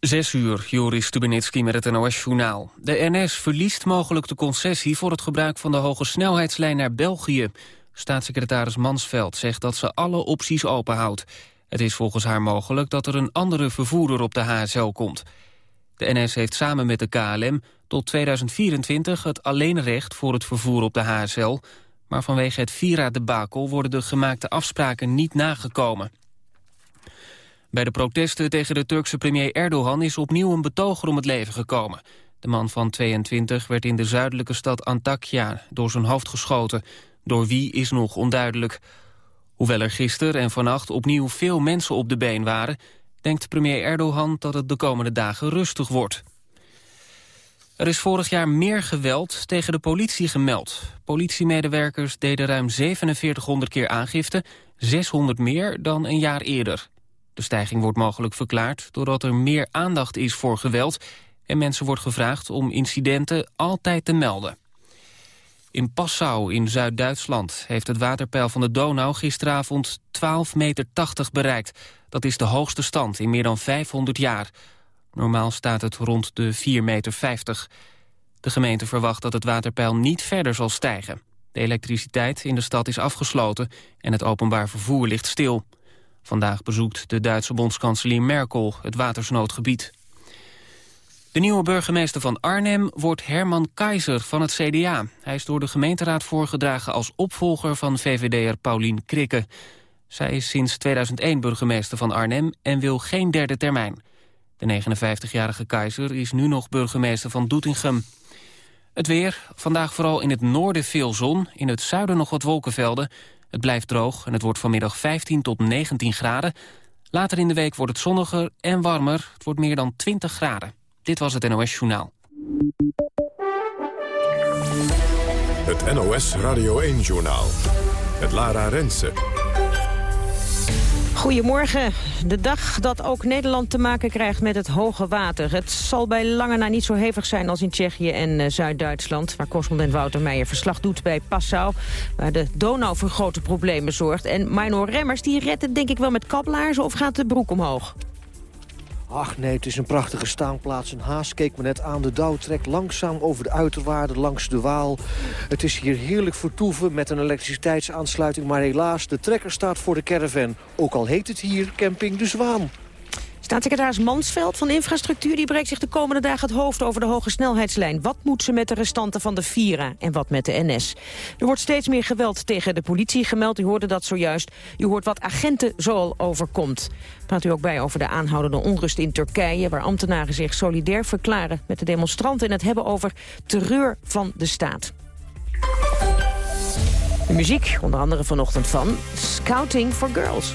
Zes uur, Joris Stubenitski met het NOS-journaal. De NS verliest mogelijk de concessie voor het gebruik van de hoge snelheidslijn naar België. Staatssecretaris Mansveld zegt dat ze alle opties openhoudt. Het is volgens haar mogelijk dat er een andere vervoerder op de HSL komt. De NS heeft samen met de KLM tot 2024 het alleenrecht voor het vervoer op de HSL... maar vanwege het Vira-debakel worden de gemaakte afspraken niet nagekomen. Bij de protesten tegen de Turkse premier Erdogan is opnieuw een betoger om het leven gekomen. De man van 22 werd in de zuidelijke stad Antakya door zijn hoofd geschoten. Door wie is nog onduidelijk. Hoewel er gisteren en vannacht opnieuw veel mensen op de been waren... denkt premier Erdogan dat het de komende dagen rustig wordt. Er is vorig jaar meer geweld tegen de politie gemeld. Politiemedewerkers deden ruim 4700 keer aangifte, 600 meer dan een jaar eerder. De stijging wordt mogelijk verklaard doordat er meer aandacht is voor geweld... en mensen wordt gevraagd om incidenten altijd te melden. In Passau in Zuid-Duitsland heeft het waterpeil van de Donau gisteravond 12,80 meter bereikt. Dat is de hoogste stand in meer dan 500 jaar. Normaal staat het rond de 4,50 meter. De gemeente verwacht dat het waterpeil niet verder zal stijgen. De elektriciteit in de stad is afgesloten en het openbaar vervoer ligt stil. Vandaag bezoekt de Duitse bondskanselier Merkel het watersnoodgebied. De nieuwe burgemeester van Arnhem wordt Herman Keizer van het CDA. Hij is door de gemeenteraad voorgedragen als opvolger van VVD'er Paulien Krikke. Zij is sinds 2001 burgemeester van Arnhem en wil geen derde termijn. De 59-jarige Keizer is nu nog burgemeester van Doetinchem. Het weer, vandaag vooral in het noorden veel zon, in het zuiden nog wat wolkenvelden. Het blijft droog en het wordt vanmiddag 15 tot 19 graden. Later in de week wordt het zonniger en warmer. Het wordt meer dan 20 graden. Dit was het NOS Journaal. Het NOS Radio 1 Journaal. Het Lara Rensen. Goedemorgen. De dag dat ook Nederland te maken krijgt met het hoge water. Het zal bij lange na niet zo hevig zijn als in Tsjechië en uh, Zuid-Duitsland... waar correspondent Wouter Meijer verslag doet bij Passau... waar de Donau voor grote problemen zorgt. En Mino Remmers die redt het denk ik wel met kaplaarzen of gaat de broek omhoog? Ach nee, het is een prachtige staanplaats. Een haas keek me net aan. De dauw trekt langzaam over de uiterwaarden langs de Waal. Het is hier heerlijk vertoeven met een elektriciteitsaansluiting. Maar helaas, de trekker staat voor de caravan. Ook al heet het hier Camping de Zwaan. Staatssecretaris Mansveld van Infrastructuur die breekt zich de komende dagen het hoofd over de hoge snelheidslijn. Wat moet ze met de restanten van de Vira en wat met de NS? Er wordt steeds meer geweld tegen de politie gemeld. U hoorde dat zojuist. U hoort wat agenten zoal overkomt. Praat u ook bij over de aanhoudende onrust in Turkije... waar ambtenaren zich solidair verklaren met de demonstranten... en het hebben over terreur van de staat. De muziek, onder andere vanochtend van Scouting for Girls.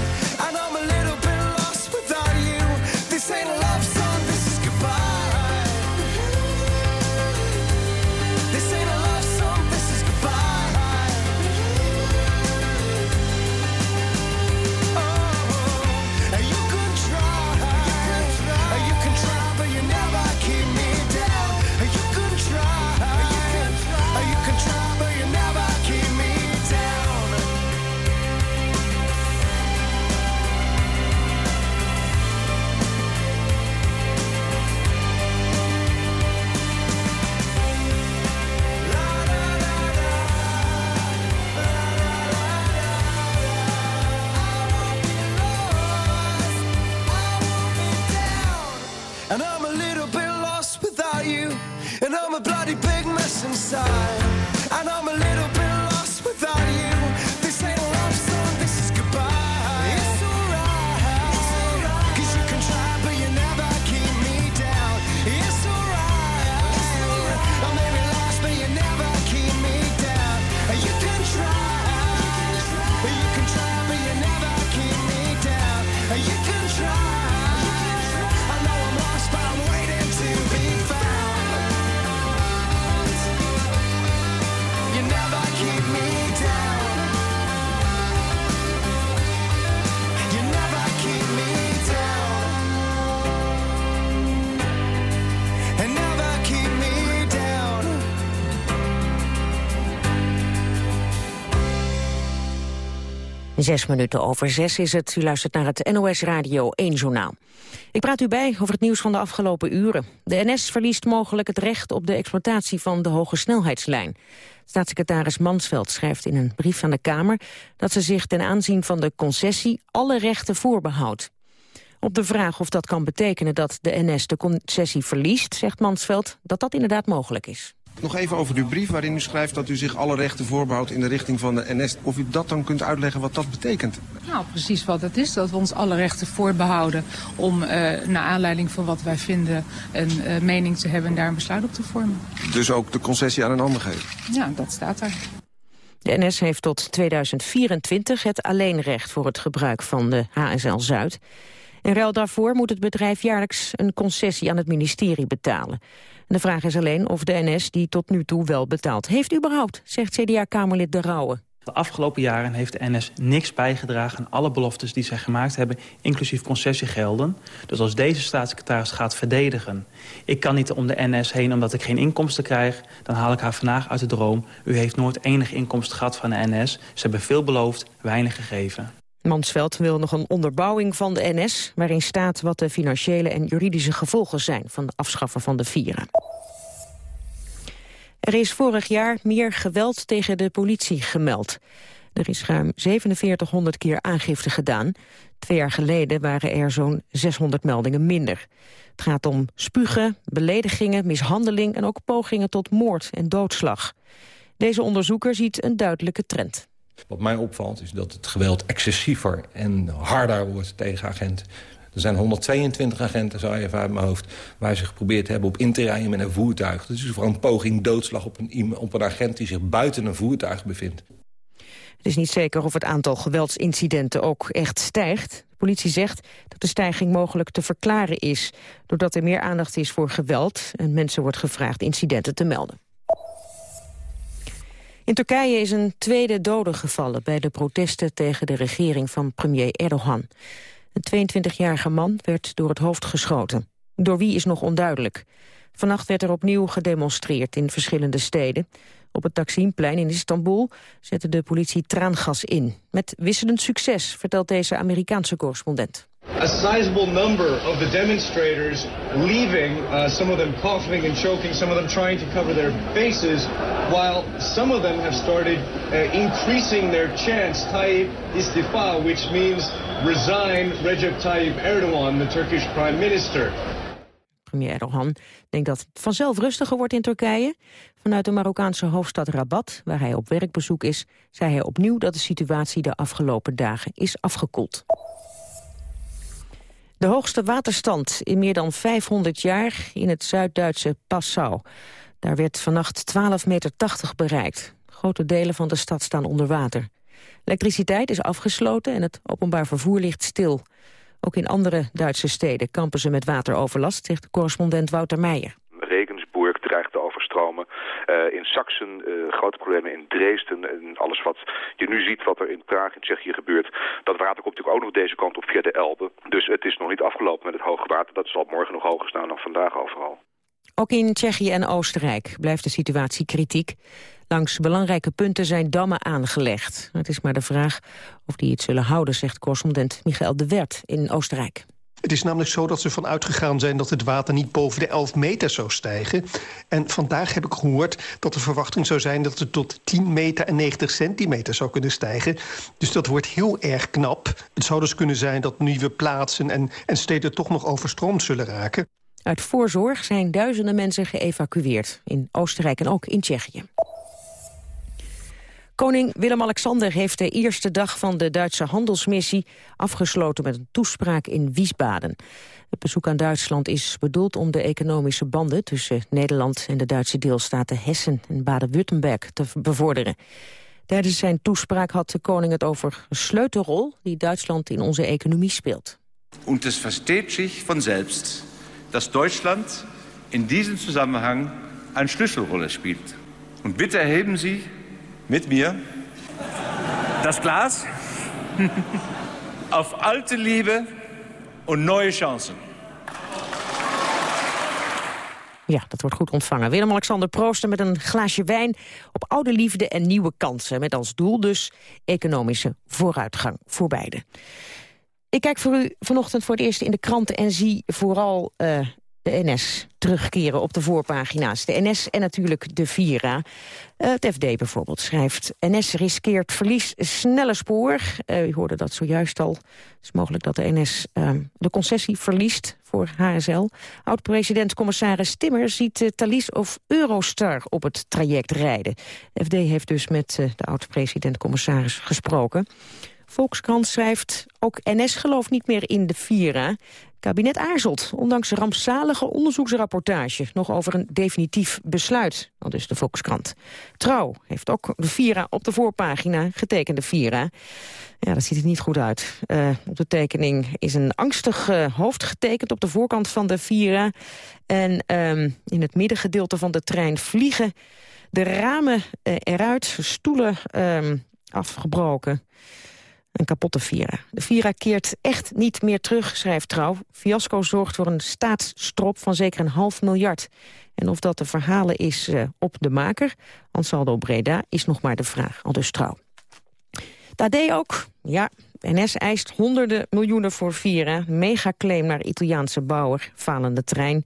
time Zes minuten over zes is het. U luistert naar het NOS Radio 1 Journaal. Ik praat u bij over het nieuws van de afgelopen uren. De NS verliest mogelijk het recht op de exploitatie van de hoge snelheidslijn. Staatssecretaris Mansveld schrijft in een brief aan de Kamer... dat ze zich ten aanzien van de concessie alle rechten voorbehoudt. Op de vraag of dat kan betekenen dat de NS de concessie verliest... zegt Mansveld dat dat inderdaad mogelijk is. Nog even over uw brief waarin u schrijft dat u zich alle rechten voorbehoudt in de richting van de NS. Of u dat dan kunt uitleggen wat dat betekent? Nou, precies wat het is. Dat we ons alle rechten voorbehouden om uh, naar aanleiding van wat wij vinden een uh, mening te hebben en daar een besluit op te vormen. Dus ook de concessie aan een ander geven? Ja, dat staat er. De NS heeft tot 2024 het alleenrecht voor het gebruik van de HSL Zuid. In ruil daarvoor moet het bedrijf jaarlijks een concessie aan het ministerie betalen. De vraag is alleen of de NS die tot nu toe wel betaald heeft überhaupt, zegt CDA-Kamerlid De Rauwe. De afgelopen jaren heeft de NS niks bijgedragen aan alle beloftes die zij gemaakt hebben, inclusief concessiegelden. Dus als deze staatssecretaris gaat verdedigen, ik kan niet om de NS heen omdat ik geen inkomsten krijg, dan haal ik haar vandaag uit de droom. U heeft nooit enig inkomsten gehad van de NS. Ze hebben veel beloofd, weinig gegeven. Mansveld wil nog een onderbouwing van de NS... waarin staat wat de financiële en juridische gevolgen zijn... van de afschaffen van de vieren. Er is vorig jaar meer geweld tegen de politie gemeld. Er is ruim 4700 keer aangifte gedaan. Twee jaar geleden waren er zo'n 600 meldingen minder. Het gaat om spugen, beledigingen, mishandeling... en ook pogingen tot moord en doodslag. Deze onderzoeker ziet een duidelijke trend. Wat mij opvalt is dat het geweld excessiever en harder wordt tegen agenten. Er zijn 122 agenten, zo even uit mijn hoofd... waar ze geprobeerd hebben op in te rijden met een voertuig. Dat is voor een poging doodslag op een, op een agent die zich buiten een voertuig bevindt. Het is niet zeker of het aantal geweldsincidenten ook echt stijgt. De politie zegt dat de stijging mogelijk te verklaren is... doordat er meer aandacht is voor geweld... en mensen wordt gevraagd incidenten te melden. In Turkije is een tweede dode gevallen bij de protesten tegen de regering van premier Erdogan. Een 22-jarige man werd door het hoofd geschoten. Door wie is nog onduidelijk. Vannacht werd er opnieuw gedemonstreerd in verschillende steden. Op het Taksimplein in Istanbul zette de politie traangas in. Met wisselend succes, vertelt deze Amerikaanse correspondent. A sizable number of the demonstrators leaving, uh, some of them coughing and choking, some of them trying to cover their faces, while some of them have started uh, increasing their chants, Tayyip istifa, which means resign Recep Tayyip Erdogan, the Turkish prime minister. Premier Erdogan denkt dat het vanzelf rustiger wordt in Turkije. Vanuit de Marokkaanse hoofdstad Rabat, waar hij op werkbezoek is... zei hij opnieuw dat de situatie de afgelopen dagen is afgekoeld. De hoogste waterstand in meer dan 500 jaar in het Zuid-Duitse Passau. Daar werd vannacht 12,80 meter bereikt. Grote delen van de stad staan onder water. Elektriciteit is afgesloten en het openbaar vervoer ligt stil. Ook in andere Duitse steden kampen ze met wateroverlast, zegt correspondent Wouter Meijer. Uh, in Sachsen uh, grote problemen in Dresden. En alles wat je nu ziet wat er in Praag in Tsjechië gebeurt. Dat water komt natuurlijk ook nog deze kant op via de Elbe. Dus het is nog niet afgelopen met het hoge water. Dat zal morgen nog hoger staan dan vandaag overal. Ook in Tsjechië en Oostenrijk blijft de situatie kritiek. Langs belangrijke punten zijn dammen aangelegd. Het is maar de vraag of die het zullen houden, zegt correspondent Michael de Wert in Oostenrijk. Het is namelijk zo dat ze ervan uitgegaan zijn dat het water niet boven de 11 meter zou stijgen. En vandaag heb ik gehoord dat de verwachting zou zijn dat het tot 10 meter en 90 centimeter zou kunnen stijgen. Dus dat wordt heel erg knap. Het zou dus kunnen zijn dat nieuwe plaatsen en, en steden toch nog overstroomd zullen raken. Uit voorzorg zijn duizenden mensen geëvacueerd. In Oostenrijk en ook in Tsjechië. Koning Willem-Alexander heeft de eerste dag van de Duitse handelsmissie afgesloten met een toespraak in Wiesbaden. Het bezoek aan Duitsland is bedoeld om de economische banden tussen Nederland en de Duitse deelstaten Hessen en Baden-Württemberg te bevorderen. Tijdens zijn toespraak had de koning het over een sleutelrol die Duitsland in onze economie speelt. En het versteht zich vanzelf dat Duitsland in diesem Zusammenhang een Schlüsselrolle speelt. En bitte erheben Sie mit mir das Glas auf alte Liebe und neue Chancen. Ja, dat wordt goed ontvangen. Willem-Alexander Prooster met een glaasje wijn op oude liefde en nieuwe kansen. Met als doel dus economische vooruitgang voor beide. Ik kijk voor u vanochtend voor het eerst in de kranten en zie vooral uh, de NS terugkeren op de voorpagina's. De NS en natuurlijk de Vira. Uh, het FD bijvoorbeeld schrijft... NS riskeert verlies snelle spoor. Uh, u hoorde dat zojuist al. Het is mogelijk dat de NS uh, de concessie verliest voor HSL. Oud-president-commissaris Timmer ziet Thalys of Eurostar op het traject rijden. De FD heeft dus met uh, de oud-president-commissaris gesproken. Volkskrant schrijft, ook NS gelooft niet meer in de Vira kabinet aarzelt, ondanks rampzalige onderzoeksrapportage... nog over een definitief besluit, al dus de Volkskrant. Trouw heeft ook de Vira op de voorpagina, getekende Vira. Ja, dat ziet er niet goed uit. Uh, op de tekening is een angstig uh, hoofd getekend op de voorkant van de Vira. En um, in het middengedeelte van de trein vliegen de ramen uh, eruit, stoelen um, afgebroken. Een kapotte Vira. De Vira keert echt niet meer terug, schrijft Trouw. Fiasco zorgt voor een staatsstrop van zeker een half miljard. En of dat de verhalen is uh, op de maker, Ansaldo Breda, is nog maar de vraag. Al dus Trouw. Dat deed ook, ja, NS eist honderden miljoenen voor Vira. Megaclaim naar Italiaanse bouwer, falende trein.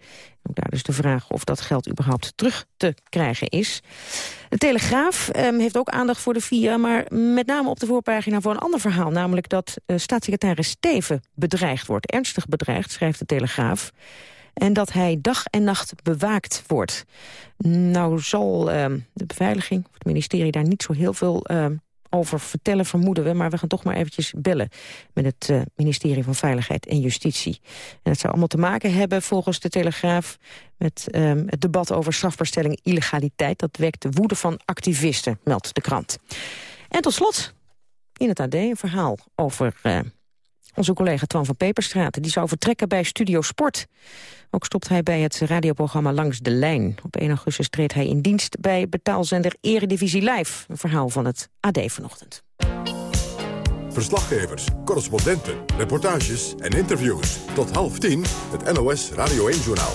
Ook daar dus de vraag of dat geld überhaupt terug te krijgen is. De Telegraaf um, heeft ook aandacht voor de Vira... maar met name op de voorpagina voor een ander verhaal... namelijk dat uh, staatssecretaris Steven bedreigd wordt. Ernstig bedreigd, schrijft de Telegraaf. En dat hij dag en nacht bewaakt wordt. Nou zal uh, de beveiliging, of het ministerie daar niet zo heel veel uh, over vertellen, vermoeden we. Maar we gaan toch maar eventjes bellen met het uh, ministerie van Veiligheid en Justitie. En het zou allemaal te maken hebben, volgens de Telegraaf... met um, het debat over strafbaarstelling illegaliteit. Dat wekt de woede van activisten, meldt de krant. En tot slot, in het AD een verhaal over... Uh, onze collega Twan van Peperstraat. Die zou vertrekken bij Studio Sport. Ook stopt hij bij het radioprogramma Langs de Lijn. Op 1 augustus treedt hij in dienst bij betaalzender Eredivisie Live. Een verhaal van het AD vanochtend. Verslaggevers, correspondenten, reportages en interviews. Tot half tien het NOS Radio 1-journaal.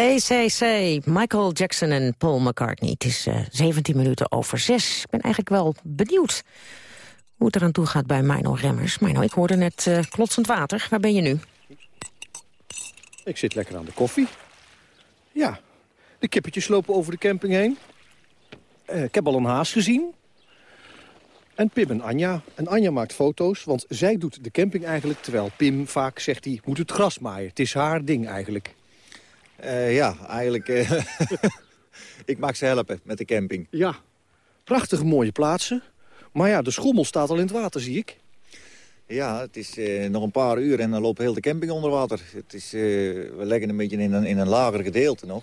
Say. Michael Jackson en Paul McCartney. Het is uh, 17 minuten over 6. Ik ben eigenlijk wel benieuwd hoe het eraan toe gaat bij Mino Remmers. Mino, ik hoorde net uh, klotsend water. Waar ben je nu? Ik zit lekker aan de koffie. Ja, de kippetjes lopen over de camping heen. Uh, ik heb al een haas gezien. En Pim en Anja. En Anja maakt foto's, want zij doet de camping eigenlijk... terwijl Pim vaak zegt hij moet het gras maaien. Het is haar ding eigenlijk. Uh, ja, eigenlijk... Uh, ik mag ze helpen met de camping. Ja, prachtige mooie plaatsen. Maar ja, de schommel staat al in het water, zie ik. Ja, het is uh, nog een paar uur en dan loopt heel de camping onder water. Het is, we leggen een beetje in een, in een lager gedeelte nog.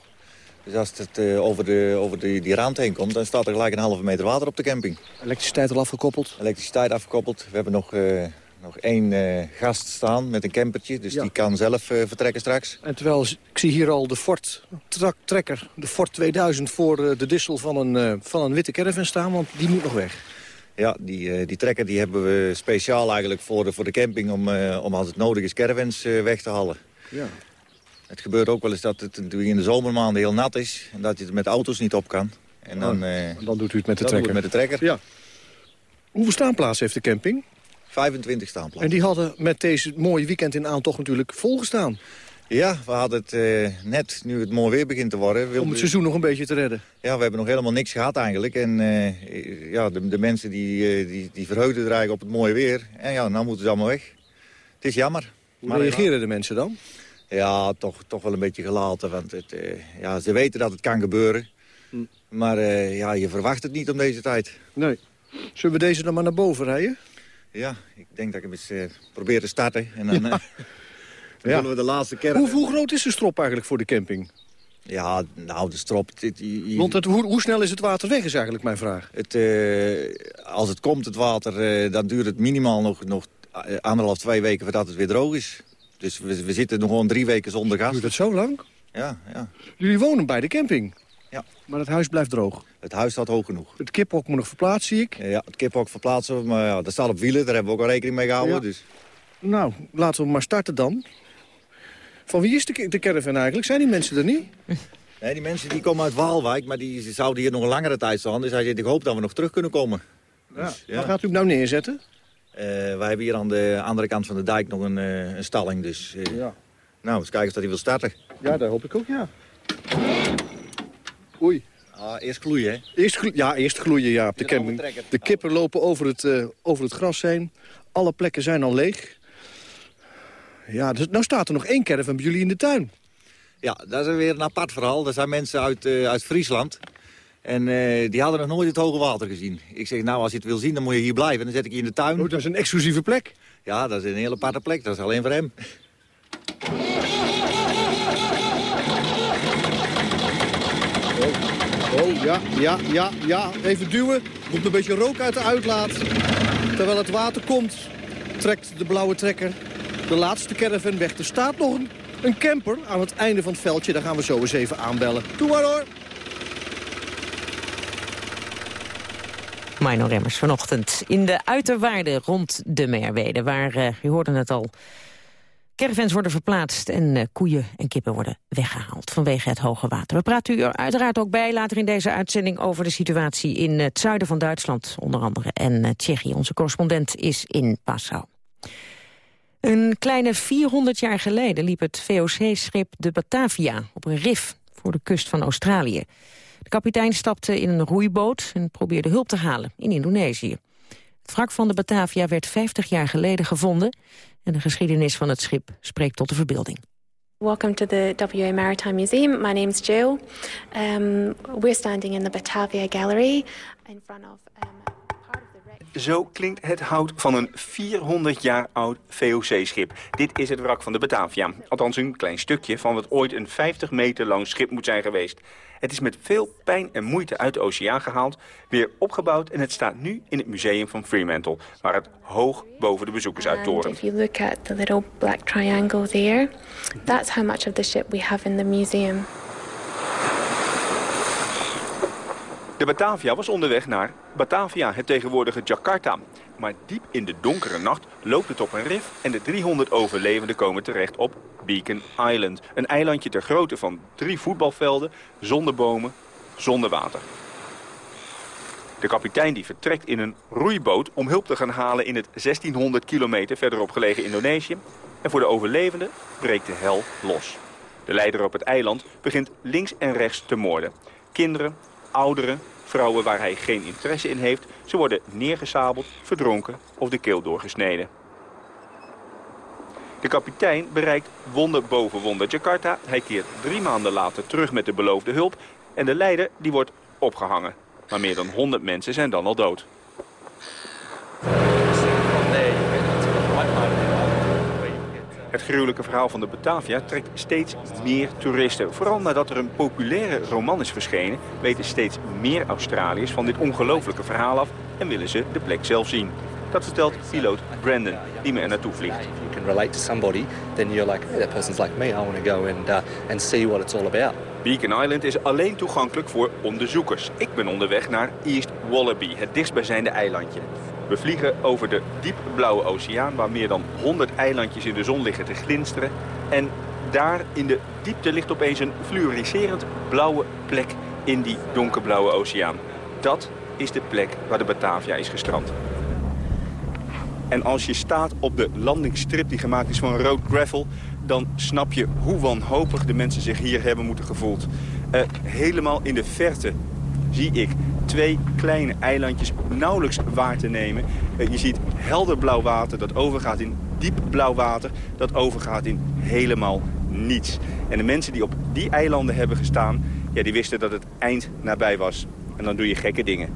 Dus als het over, de, over de, die rand heen komt, dan staat er gelijk een halve meter water op de camping. Elektriciteit al afgekoppeld? Elektriciteit afgekoppeld. We hebben nog, nog één uh, gast staan met een campertje, dus ja. die kan zelf vertrekken straks. En terwijl, ik zie hier al de Ford Trekker, de Ford 2000 voor de dissel van een, van een witte caravan staan, want die moet nog weg. Ja, die, die trekker die hebben we speciaal eigenlijk voor de, voor de camping om, om als het nodig is caravans weg te halen. Ja. Het gebeurt ook wel eens dat het in de zomermaanden heel nat is... en dat je het met auto's niet op kan. En dan, oh, uh, dan doet u het met de dan trekker? met de trekker. Ja. Hoeveel staanplaatsen heeft de camping? 25 staanplaatsen. En die hadden met deze mooie weekend in aantocht natuurlijk volgestaan. Ja, we hadden het uh, net, nu het mooi weer begint te worden... Om het seizoen nog een beetje te redden. Ja, we hebben nog helemaal niks gehad eigenlijk. En uh, ja, de, de, mensen die, die, die verheugden er eigenlijk op het mooie weer. En ja, nou moeten ze allemaal weg. Het is jammer. Hoe maar reageren de mensen dan? Ja, toch, toch wel een beetje gelaten. Want het, ja, ze weten dat het kan gebeuren. Hm. Maar ja, je verwacht het niet om deze tijd. Nee. Zullen we deze dan maar naar boven rijden? Ja, ik denk dat ik hem eens uh, probeer te starten. En dan, ja. dan ja. we de laatste keer... Hoe, hoe, groot is de strop eigenlijk voor de camping? Ja, nou, de strop... Het, je, Want het, hoe, hoe, snel is het water weg, is eigenlijk mijn vraag. Het, als het komt, het water, dan duurt het minimaal nog, nog anderhalf, twee weken voordat het weer droog is. Dus we, we, zitten nog gewoon drie weken zonder gas. Duurt dat zo lang? Ja, ja. Jullie wonen bij de camping? Ja. Maar het huis blijft droog? Het huis staat hoog genoeg. Het kiphok moet nog verplaatst, zie ik? Ja, het kiphok verplaatsen we. Maar ja, dat staat op wielen, daar hebben we ook al rekening mee gehouden. Ja. Dus. Nou, laten we maar starten dan. Van wie is de, de caravan eigenlijk? Zijn die mensen er niet? Nee, die mensen die komen uit Waalwijk, maar die zouden hier nog een langere tijd staan. Dus hij zegt, ik hoop dat we nog terug kunnen komen. Ja. Dus, ja. Waar gaat u hem nou neerzetten? Uh, wij hebben hier aan de andere kant van de dijk nog een, uh, een stalling. Dus uh, ja. nou, eens kijken of dat hij wil starten. Ja, daar hoop ik ook, ja. Oei. Ah, eerst gloeien, hè? Eerst ja, eerst gloeien, ja, op de camping. De kippen lopen over het, over het gras heen. Alle plekken zijn al leeg. Ja, dus, nou staat er nog één caravan bij jullie in de tuin. Ja, dat is weer een apart verhaal. Er zijn mensen uit, uit Friesland. En uh, die hadden nog nooit het hoge water gezien. Ik zeg, nou, als je het wil zien, dan moet je hier blijven. Dan zet ik je in de tuin. Oh, dat is een exclusieve plek? Ja, dat is een hele aparte plek. Dat is alleen voor hem. Ja, ja, ja, ja. Even duwen. Komt een beetje rook uit de uitlaat. Terwijl het water komt, trekt de blauwe trekker de laatste caravan weg. Er staat nog een, een camper aan het einde van het veldje. Daar gaan we zo eens even aanbellen. Doe maar hoor. Mino Remmers vanochtend in de uiterwaarden rond de Merwede... waar, uh, u hoorde het al, caravans worden verplaatst... en uh, koeien en kippen worden weggehaald vanwege het hoge water. We praten u er uiteraard ook bij later in deze uitzending... over de situatie in het zuiden van Duitsland onder andere... en uh, Tsjechië. Onze correspondent is in Passau. Een kleine 400 jaar geleden liep het VOC-schip de Batavia... op een rif voor de kust van Australië. De kapitein stapte in een roeiboot en probeerde hulp te halen in Indonesië. Het wrak van de Batavia werd 50 jaar geleden gevonden... en de geschiedenis van het schip spreekt tot de verbeelding. Welcome to the WA Maritime Museum. My name is Jill. Um, we're standing in the Batavia Gallery in front of... Um, zo klinkt het hout van een 400 jaar oud VOC-schip. Dit is het wrak van de Batavia. Althans een klein stukje van wat ooit een 50 meter lang schip moet zijn geweest. Het is met veel pijn en moeite uit de oceaan gehaald, weer opgebouwd... en het staat nu in het museum van Fremantle, waar het hoog boven de bezoekers uittorent. If that's how much of the ship we have in the museum. De Batavia was onderweg naar Batavia, het tegenwoordige Jakarta. Maar diep in de donkere nacht loopt het op een rif en de 300 overlevenden komen terecht op Beacon Island. Een eilandje ter grootte van drie voetbalvelden, zonder bomen, zonder water. De kapitein die vertrekt in een roeiboot om hulp te gaan halen in het 1600 kilometer verderop gelegen Indonesië. En voor de overlevenden breekt de hel los. De leider op het eiland begint links en rechts te moorden. Kinderen, ouderen, vrouwen waar hij geen interesse in heeft... ze worden neergesabeld, verdronken of de keel doorgesneden. De kapitein bereikt wonder boven wonder Jakarta. Hij keert drie maanden later terug met de beloofde hulp... en de leider die wordt opgehangen. Maar meer dan 100 mensen zijn dan al dood. Het gruwelijke verhaal van de Batavia trekt steeds meer toeristen. Vooral nadat er een populaire roman is verschenen... weten steeds meer Australiërs van dit ongelooflijke verhaal af... en willen ze de plek zelf zien. Dat vertelt piloot Brandon, die me er naartoe vliegt. you can relate to somebody, then you're like, hey, that person's like me. I want to go and, uh, and see what it's all about. Beacon Island is alleen toegankelijk voor onderzoekers. Ik ben onderweg naar East Wallaby, het dichtstbijzijnde eilandje. We vliegen over de diepblauwe oceaan... waar meer dan 100 eilandjes in de zon liggen te glinsteren. En daar in de diepte ligt opeens een fluoriserend blauwe plek in die donkerblauwe oceaan. Dat is de plek waar de Batavia is gestrand. En als je staat op de landingsstrip die gemaakt is van rood gravel... dan snap je hoe wanhopig de mensen zich hier hebben moeten gevoeld. Eh, helemaal in de verte zie ik twee kleine eilandjes nauwelijks waar te nemen. Eh, je ziet helder blauw water dat overgaat in diep blauw water... dat overgaat in helemaal niets. En de mensen die op die eilanden hebben gestaan... Ja, die wisten dat het eind nabij was. En dan doe je gekke dingen.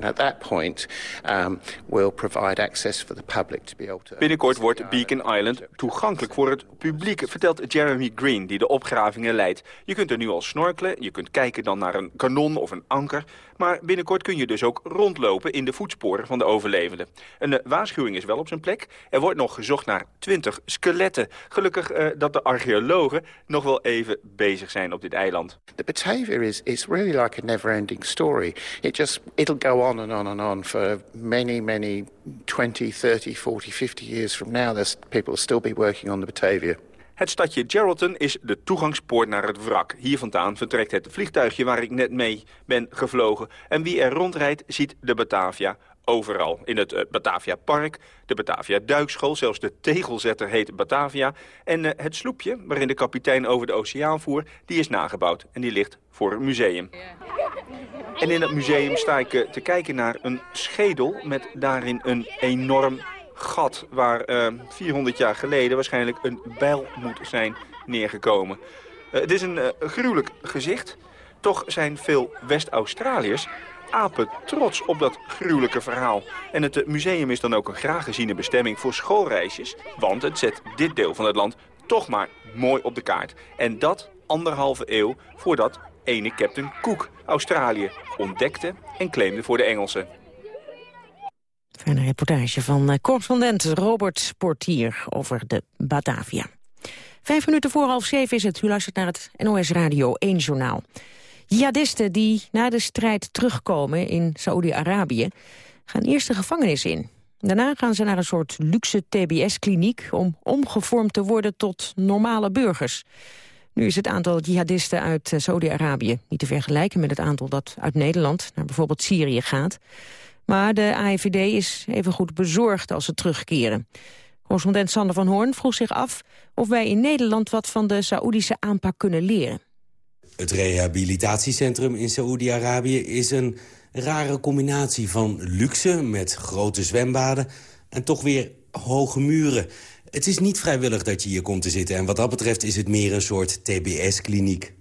And at that point, um, we'll provide access for the public to be able to... Binnenkort wordt Beacon Island toegankelijk voor het publiek, vertelt Jeremy Green, die de opgravingen leidt. Je kunt er nu al snorkelen, je kunt kijken dan naar een kanon of een anker. Maar binnenkort kun je dus ook rondlopen in de voetsporen van de overlevenden. Een eh, waarschuwing is wel op zijn plek. Er wordt nog gezocht naar 20 skeletten. Gelukkig eh, dat de archeologen nog wel even bezig zijn op dit eiland. The Batavia is, is really like a never-ending story. It just, it'll go on and on and on for many, many 20, 30, 40, 50 years from now. There's, people still be working on the Batavia. Het stadje Geraldton is de toegangspoort naar het wrak. Hier vandaan vertrekt het vliegtuigje waar ik net mee ben gevlogen. En wie er rondrijdt, ziet de Batavia overal. In het uh, Batavia Park, de Batavia Duikschool, zelfs de tegelzetter heet Batavia. En uh, het sloepje, waarin de kapitein over de oceaan voer, die is nagebouwd. En die ligt voor een museum. En in het museum sta ik uh, te kijken naar een schedel met daarin een enorm gat... waar uh, 400 jaar geleden waarschijnlijk een bijl moet zijn neergekomen. Uh, het is een uh, gruwelijk gezicht. Toch zijn veel West-Australiërs apen trots op dat gruwelijke verhaal. En het museum is dan ook een graag geziene bestemming voor schoolreisjes... want het zet dit deel van het land toch maar mooi op de kaart. En dat anderhalve eeuw voordat ene Captain Cook Australië ontdekte en claimde voor de Engelsen. Fijne reportage van correspondent Robert Portier over de Batavia. Vijf minuten voor half zeven is het. U luistert naar het NOS Radio 1 Journaal. Jihadisten die na de strijd terugkomen in Saoedi-Arabië... gaan eerst de gevangenis in. Daarna gaan ze naar een soort luxe TBS-kliniek... om omgevormd te worden tot normale burgers. Nu is het aantal jihadisten uit Saoedi-Arabië niet te vergelijken... met het aantal dat uit Nederland naar bijvoorbeeld Syrië gaat. Maar de AIVD is even goed bezorgd als ze terugkeren. Correspondent Sander van Hoorn vroeg zich af of wij in Nederland wat van de Saoedische aanpak kunnen leren. Het rehabilitatiecentrum in Saoedi-Arabië is een rare combinatie van luxe met grote zwembaden en toch weer hoge muren. Het is niet vrijwillig dat je hier komt te zitten en wat dat betreft is het meer een soort TBS-kliniek.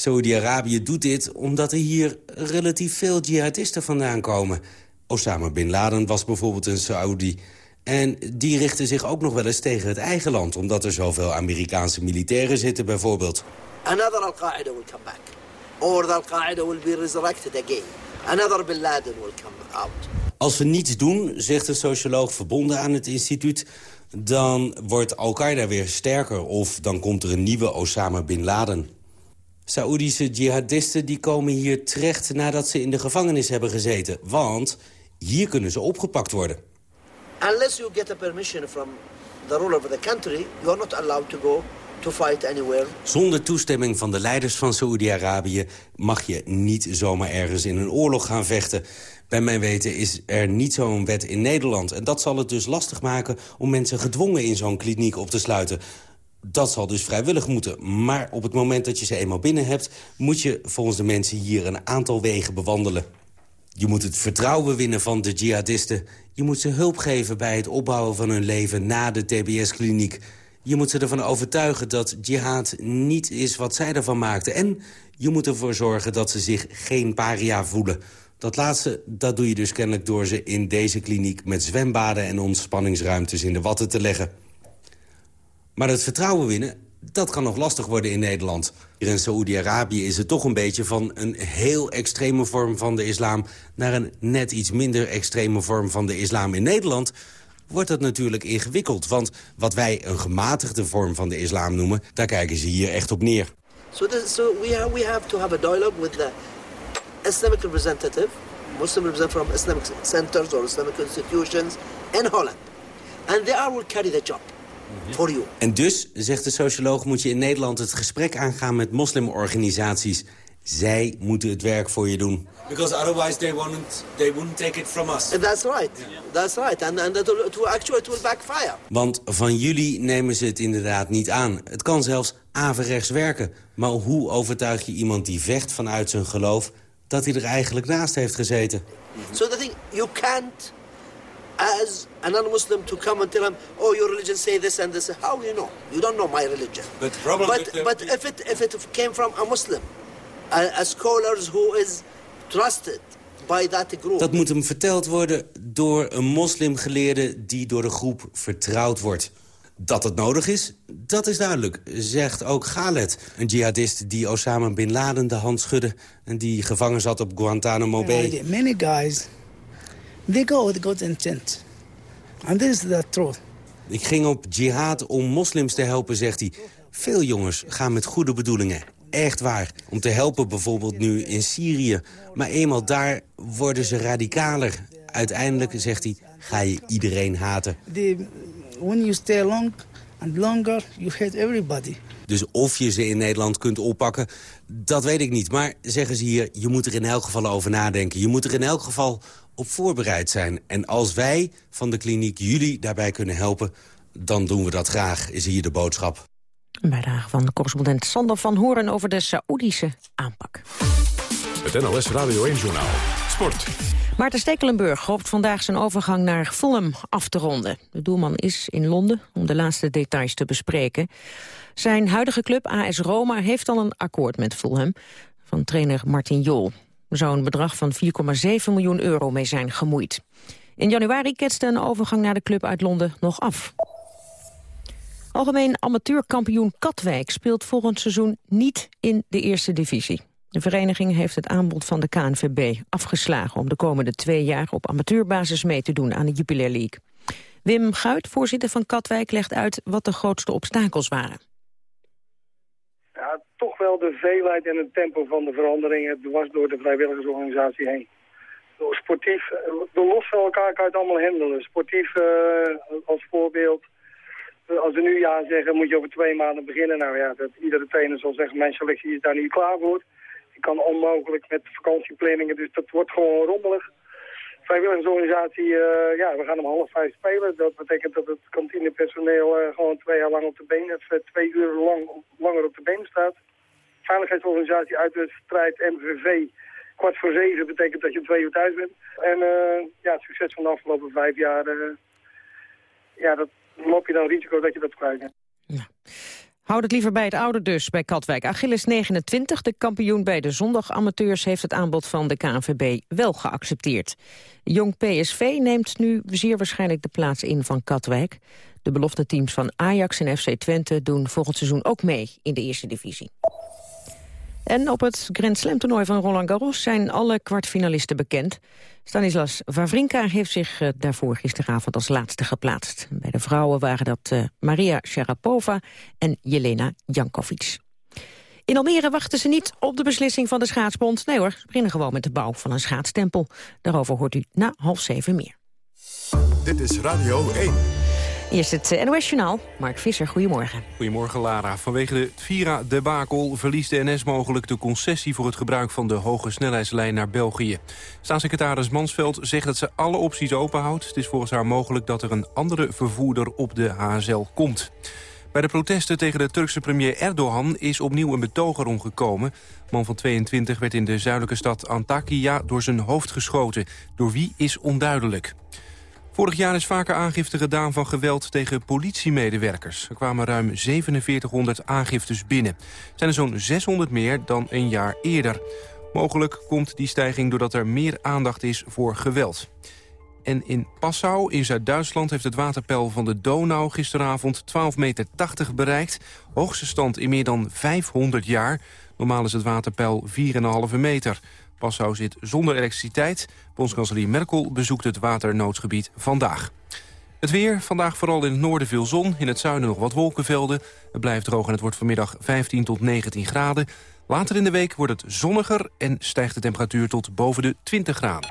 Saoedi-Arabië doet dit omdat er hier relatief veel jihadisten vandaan komen. Osama Bin Laden was bijvoorbeeld een Saoedi. En die richten zich ook nog wel eens tegen het eigen land... omdat er zoveel Amerikaanse militairen zitten bijvoorbeeld. Another Al-Qaeda will come back. Or Al-Qaeda will be resurrected again. Another Bin Laden will come out. Als we niets doen, zegt een socioloog verbonden aan het instituut... dan wordt Al-Qaeda weer sterker of dan komt er een nieuwe Osama Bin Laden. Saoedische jihadisten die komen hier terecht nadat ze in de gevangenis hebben gezeten. Want hier kunnen ze opgepakt worden. Unless you get a permission from the ruler of the country, you are not allowed to go to fight anywhere. Zonder toestemming van de leiders van Saoedi-Arabië... mag je niet zomaar ergens in een oorlog gaan vechten. Bij mijn weten is er niet zo'n wet in Nederland. En dat zal het dus lastig maken om mensen gedwongen in zo'n kliniek op te sluiten. Dat zal dus vrijwillig moeten. Maar op het moment dat je ze eenmaal binnen hebt... moet je volgens de mensen hier een aantal wegen bewandelen. Je moet het vertrouwen winnen van de jihadisten. Je moet ze hulp geven bij het opbouwen van hun leven na de TBS-kliniek. Je moet ze ervan overtuigen dat jihad niet is wat zij ervan maakten. En je moet ervoor zorgen dat ze zich geen paria voelen. Dat laatste, dat doe je dus kennelijk door ze in deze kliniek... met zwembaden en ontspanningsruimtes in de watten te leggen. Maar het vertrouwen winnen, dat kan nog lastig worden in Nederland. Hier in Saoedi-Arabië is het toch een beetje van een heel extreme vorm van de islam... naar een net iets minder extreme vorm van de islam in Nederland wordt dat natuurlijk ingewikkeld. Want wat wij een gematigde vorm van de islam noemen... daar kijken ze hier echt op neer. So, so we, have, we have to have a dialogue with the Islamic representative, Muslim representative from Islamic centers or Islamic institutions in Holland. And they all will carry the job. You. En dus, zegt de socioloog, moet je in Nederland het gesprek aangaan met moslimorganisaties. Zij moeten het werk voor je doen. Because otherwise they wouldn't, they wouldn't take it from us. That's right. That's right. And, and it will, it will actually it will backfire. Want van jullie nemen ze het inderdaad niet aan. Het kan zelfs averechts werken. Maar hoe overtuig je iemand die vecht vanuit zijn geloof... dat hij er eigenlijk naast heeft gezeten? So the thing, you can't, as a non-Muslim, to come and tell him, oh, your religion say this and this. How you know? You don't know my religion. But but, but if, it, if it came from a Muslim, a, a scholar who is trusted by that group... Dat moet hem verteld worden door een moslimgeleerde die door de groep vertrouwd wordt. Dat het nodig is, dat is duidelijk, zegt ook Khaled. Een jihadist die Osama Bin Laden de hand schudde... en die gevangen zat op Guantanamo Bay. Many guys, they go with good intent. And this is the truth. Ik ging op jihad om moslims te helpen, zegt hij. Veel jongens gaan met goede bedoelingen. Echt waar. Om te helpen bijvoorbeeld nu in Syrië. Maar eenmaal daar worden ze radicaler. Uiteindelijk, zegt hij, ga je iedereen haten. They, when you stay long and longer, you hate everybody. Dus of je ze in Nederland kunt oppakken, dat weet ik niet. Maar zeggen ze hier, je moet er in elk geval over nadenken. Je moet er in elk geval op voorbereid zijn. En als wij van de kliniek jullie daarbij kunnen helpen... dan doen we dat graag, is hier de boodschap. Een bijdrage van de correspondent Sander van Horen over de Saoedische aanpak. Het NOS Radio 1-journaal. Sport. Maarten Stekelenburg hoopt vandaag zijn overgang naar Fulham af te ronden. De doelman is in Londen om de laatste details te bespreken. Zijn huidige club AS Roma heeft al een akkoord met Fulham van trainer Martin Jol. Zou een bedrag van 4,7 miljoen euro mee zijn gemoeid. In januari ketste een overgang naar de club uit Londen nog af. Algemeen amateurkampioen Katwijk speelt volgend seizoen niet in de eerste divisie. De vereniging heeft het aanbod van de KNVB afgeslagen... om de komende twee jaar op amateurbasis mee te doen aan de Jupiler League. Wim Guit, voorzitter van Katwijk, legt uit wat de grootste obstakels waren. Toch wel de veelheid en het tempo van de veranderingen dwars door de vrijwilligersorganisatie heen. Sportief, eh, door los van elkaar het allemaal handelen. Sportief eh, als voorbeeld. Eh, Als we nu ja zeggen, moet je over twee maanden beginnen. Nou ja, dat, iedere trainer zal zeggen, mijn selectie is daar nu klaar voor. Ik kan onmogelijk met vakantieplanningen, dus dat wordt gewoon rommelig. Vrijwilligersorganisatie, ja, we gaan om half vijf spelen. Dat betekent dat het kantinepersoneel eh, gewoon twee jaar lang op de been, of twee uur lang, langer op de been staat. Veiligheidsorganisatie strijd MVV, kwart voor zeven betekent dat je twee uur thuis bent. En eh, ja, het succes van de afgelopen vijf jaar, eh, ja, dat loop je dan risico dat je dat kwijt bent. Houd het liever bij het oude dus, bij Katwijk. Achilles 29, de kampioen bij de zondagamateurs... heeft het aanbod van de KNVB wel geaccepteerd. Jong PSV neemt nu zeer waarschijnlijk de plaats in van Katwijk. De belofte teams van Ajax en FC Twente doen volgend seizoen ook mee in de eerste divisie. En op het Grand Slam toernooi van Roland Garros zijn alle kwartfinalisten bekend. Stanislas Wawrinka heeft zich eh, daarvoor gisteravond als laatste geplaatst. Bij de vrouwen waren dat eh, Maria Sharapova en Jelena Jankovic. In Almere wachten ze niet op de beslissing van de schaatsbond. Nee hoor, ze beginnen gewoon met de bouw van een schaatstempel. Daarover hoort u na half zeven meer. Dit is Radio 1. Eerst het eh, NOS-journaal. Mark Visser, goedemorgen. Goedemorgen, Lara. Vanwege de Vira-debakel verliest de NS mogelijk de concessie... voor het gebruik van de hoge snelheidslijn naar België. Staatssecretaris Mansveld zegt dat ze alle opties openhoudt. Het is volgens haar mogelijk dat er een andere vervoerder op de HSL komt. Bij de protesten tegen de Turkse premier Erdogan is opnieuw een betoger omgekomen. man van 22 werd in de zuidelijke stad Antakya door zijn hoofd geschoten. Door wie is onduidelijk. Vorig jaar is vaker aangifte gedaan van geweld tegen politiemedewerkers. Er kwamen ruim 4700 aangiftes binnen. Het zijn er zo'n 600 meer dan een jaar eerder. Mogelijk komt die stijging doordat er meer aandacht is voor geweld. En in Passau in Zuid-Duitsland heeft het waterpeil van de Donau gisteravond 12,80 meter bereikt. Hoogste stand in meer dan 500 jaar. Normaal is het waterpeil 4,5 meter. Passau zit zonder elektriciteit. Bondskanselier Merkel bezoekt het waternoodgebied vandaag. Het weer, vandaag vooral in het noorden veel zon, in het zuiden nog wat wolkenvelden. Het blijft droog en het wordt vanmiddag 15 tot 19 graden. Later in de week wordt het zonniger en stijgt de temperatuur tot boven de 20 graden.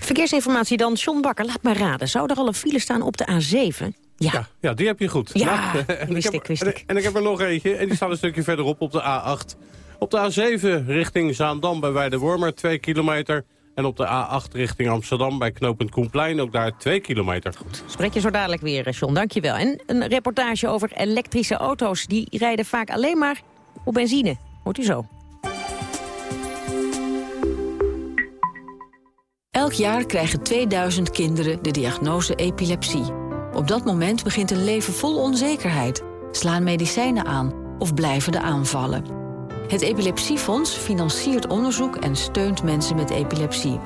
Verkeersinformatie dan, John Bakker, laat maar raden. Zou er al een file staan op de A7? Ja. ja, die heb je goed. Ja, Nou, wist heb, ik, wist en, ik. en ik heb er nog eentje, en die staat een stukje verderop op de A8. Op de A7 richting Zaandam bij Weidewormer 2 kilometer. En op de A8 richting Amsterdam bij knooppunt Koenplein ook daar 2 kilometer. Goed. Spreek je zo dadelijk weer, eh, John. Dank je wel. En een reportage over elektrische auto's. Die rijden vaak alleen maar op benzine. Hoort u zo. Elk jaar krijgen 2000 kinderen de diagnose epilepsie. Op dat moment begint een leven vol onzekerheid. Slaan medicijnen aan of blijven de aanvallen. Het Epilepsiefonds financiert onderzoek en steunt mensen met epilepsie.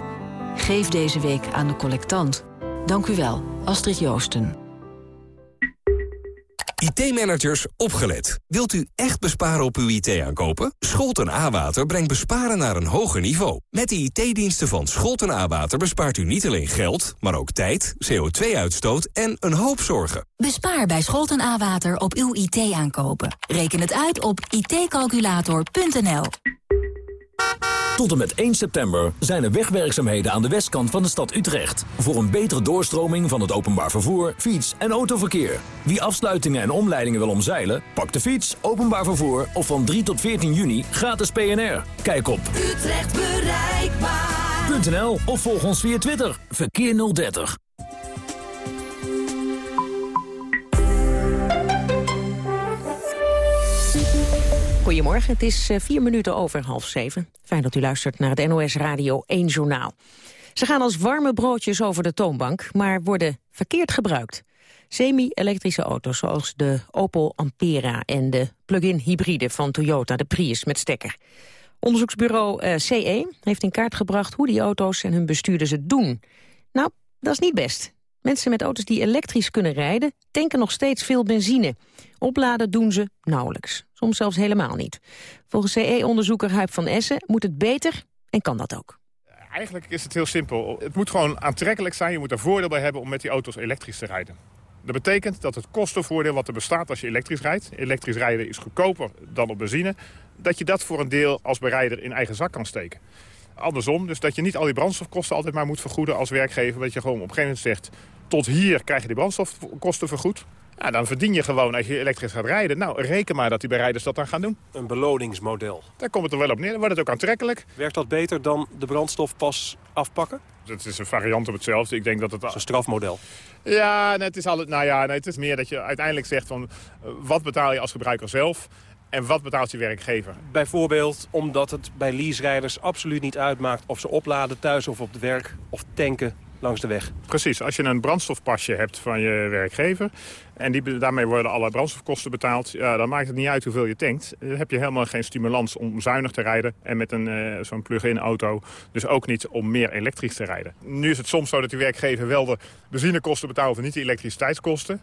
Geef deze week aan de collectant. Dank u wel, Astrid Joosten. IT-managers, opgelet. Wilt u echt besparen op uw IT-aankopen? Scholten A-Water brengt besparen naar een hoger niveau. Met de IT-diensten van Scholten A-Water bespaart u niet alleen geld... maar ook tijd, CO2-uitstoot en een hoop zorgen. Bespaar bij Scholten A-Water op uw IT-aankopen. Reken het uit op itcalculator.nl. Tot en met 1 september zijn er wegwerkzaamheden aan de westkant van de stad Utrecht. Voor een betere doorstroming van het openbaar vervoer, fiets- en autoverkeer. Wie afsluitingen en omleidingen wil omzeilen, pak de fiets, openbaar vervoer of van 3 tot 14 juni gratis PNR. Kijk op Utrecht bereikbaar. .nl of volg ons via Twitter. Verkeer 030. Goedemorgen, het is eh, vier minuten over half zeven. Fijn dat u luistert naar het NOS Radio 1 Journaal. Ze gaan als warme broodjes over de toonbank, maar worden verkeerd gebruikt. Semi-elektrische auto's zoals de Opel Ampera en de plug-in hybride van Toyota, de Prius met stekker. Onderzoeksbureau eh, CE heeft in kaart gebracht hoe die auto's en hun bestuurders het doen. Nou, dat is niet best. Mensen met auto's die elektrisch kunnen rijden, tanken nog steeds veel benzine. Opladen doen ze nauwelijks. Soms zelfs helemaal niet. Volgens CE-onderzoeker Huip van Essen moet het beter en kan dat ook. Eigenlijk is het heel simpel. Het moet gewoon aantrekkelijk zijn. Je moet er voordeel bij hebben om met die auto's elektrisch te rijden. Dat betekent dat het kostenvoordeel wat er bestaat als je elektrisch rijdt... elektrisch rijden is goedkoper dan op benzine... dat je dat voor een deel als berijder in eigen zak kan steken. Andersom, dus dat je niet al die brandstofkosten altijd maar moet vergoeden als werkgever. Dat je gewoon op een gegeven moment zegt... tot hier krijg je die brandstofkosten vergoed. Ja, dan verdien je gewoon als je elektrisch gaat rijden. Nou, reken maar dat die bereiders dat dan gaan doen. Een beloningsmodel. Daar komt het er wel op neer. Dan wordt het ook aantrekkelijk. Werkt dat beter dan de brandstof pas afpakken? Het is een variant op hetzelfde. Ik denk dat het... een strafmodel. Ja, nee, het is al, nou ja, nee, het is meer dat je uiteindelijk zegt van... Uh, wat betaal je als gebruiker zelf en wat betaalt je werkgever? Bijvoorbeeld omdat het bij leaserijders absoluut niet uitmaakt... of ze opladen thuis of op het werk of tanken langs de weg. Precies, als je een brandstofpasje hebt van je werkgever... en die, daarmee worden alle brandstofkosten betaald... Ja, dan maakt het niet uit hoeveel je tankt. Dan heb je helemaal geen stimulans om zuinig te rijden... en met een uh, zo'n plug-in auto dus ook niet om meer elektrisch te rijden. Nu is het soms zo dat die werkgever wel de benzinekosten betaalt... en niet de elektriciteitskosten.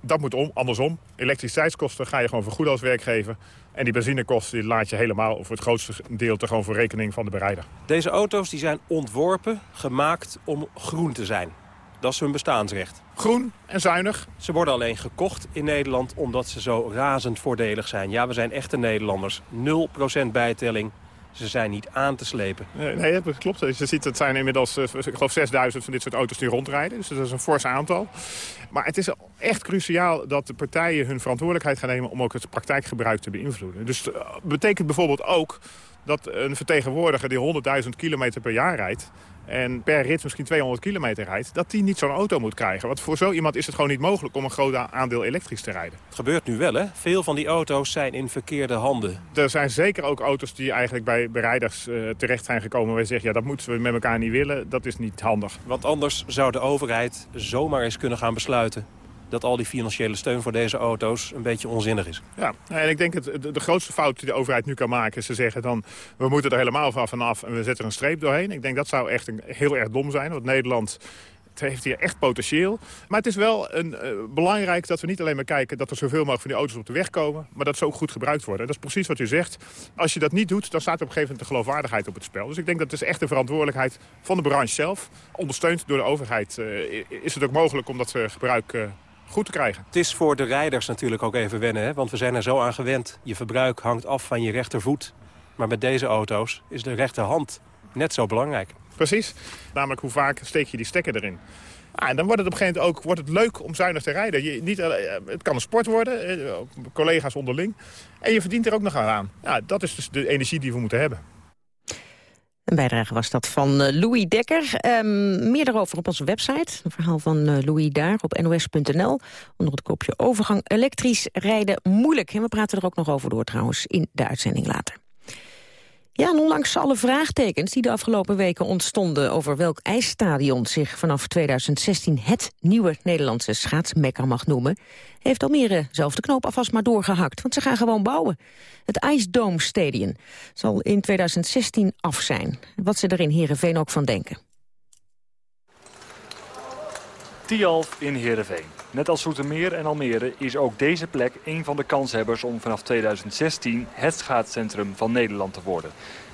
Dat moet om, andersom. Elektriciteitskosten ga je gewoon vergoeden als werkgever... En die benzinekosten laat je helemaal, of het grootste deel, gewoon voor rekening van de bereider. Deze auto's die zijn ontworpen, gemaakt om groen te zijn. Dat is hun bestaansrecht. Groen en zuinig. Ze worden alleen gekocht in Nederland omdat ze zo razend voordelig zijn. Ja, we zijn echte Nederlanders. 0% bijtelling. Ze zijn niet aan te slepen. Nee, dat klopt. Je ziet, het zijn inmiddels ik geloof 6000 van dit soort auto's die rondrijden. Dus dat is een fors aantal. Maar het is echt cruciaal dat de partijen hun verantwoordelijkheid gaan nemen... om ook het praktijkgebruik te beïnvloeden. Dus dat betekent bijvoorbeeld ook dat een vertegenwoordiger die 100.000 kilometer per jaar rijdt en per rit misschien 200 kilometer rijdt... dat die niet zo'n auto moet krijgen. Want voor zo iemand is het gewoon niet mogelijk om een groot aandeel elektrisch te rijden. Het gebeurt nu wel, hè? Veel van die auto's zijn in verkeerde handen. Er zijn zeker ook auto's die eigenlijk bij bereiders uh, terecht zijn gekomen... waar je zegt, ja, dat moeten we met elkaar niet willen. Dat is niet handig. Want anders zou de overheid zomaar eens kunnen gaan besluiten dat al die financiële steun voor deze auto's een beetje onzinnig is. Ja, en ik denk dat de, grootste fout die de overheid nu kan maken... is ze zeggen dan, we moeten er helemaal vanaf en we zetten er een streep doorheen. Ik denk dat zou echt een, heel erg dom zijn, want Nederland... Het heeft hier echt potentieel. Maar het is wel een, uh, belangrijk dat we niet alleen maar kijken... dat er zoveel mogelijk van die auto's op de weg komen... maar dat ze ook goed gebruikt worden. Dat is precies wat u zegt. Als je dat niet doet, dan staat op een gegeven moment de geloofwaardigheid op het spel. Dus ik denk dat het is echt de verantwoordelijkheid van de branche zelf. Ondersteund door de overheid uh, is het ook mogelijk om dat uh, gebruik goed te krijgen. Het is voor de rijders natuurlijk ook even wennen, hè? want we zijn er zo aan gewend. Je verbruik hangt af van je rechtervoet. Maar met deze auto's is de rechterhand net zo belangrijk. Precies. Namelijk hoe vaak steek je die stekker erin. Ah, en dan wordt het op een gegeven moment ook wordt het leuk om zuinig te rijden. Je, niet, eh, het kan een sport worden, eh, collega's onderling. En je verdient er ook nog aan. Ja, dat is dus de energie die we moeten hebben. Een bijdrage was dat van uh, Louis Dekker. Um, meer daarover op onze website. Een verhaal van uh, Louis daar op nos.nl. Onder het kopje overgang elektrisch rijden moeilijk. En we praten er ook nog over door trouwens in de uitzending later. Ja, en ondanks alle vraagtekens die de afgelopen weken ontstonden... over welk ijsstadion zich vanaf 2016 het nieuwe Nederlandse schaatsmekka mag noemen... heeft Almere zelf de knoop alvast maar doorgehakt. Want ze gaan gewoon bouwen. Het Ice Dome Stadion zal in 2016 af zijn. Wat ze er in Heerenveen ook van denken. Tialf in Heerenveen. Net als Zoetermeer en Almere is ook deze plek een van de kanshebbers om vanaf 2016 het schaatscentrum van Nederland te worden.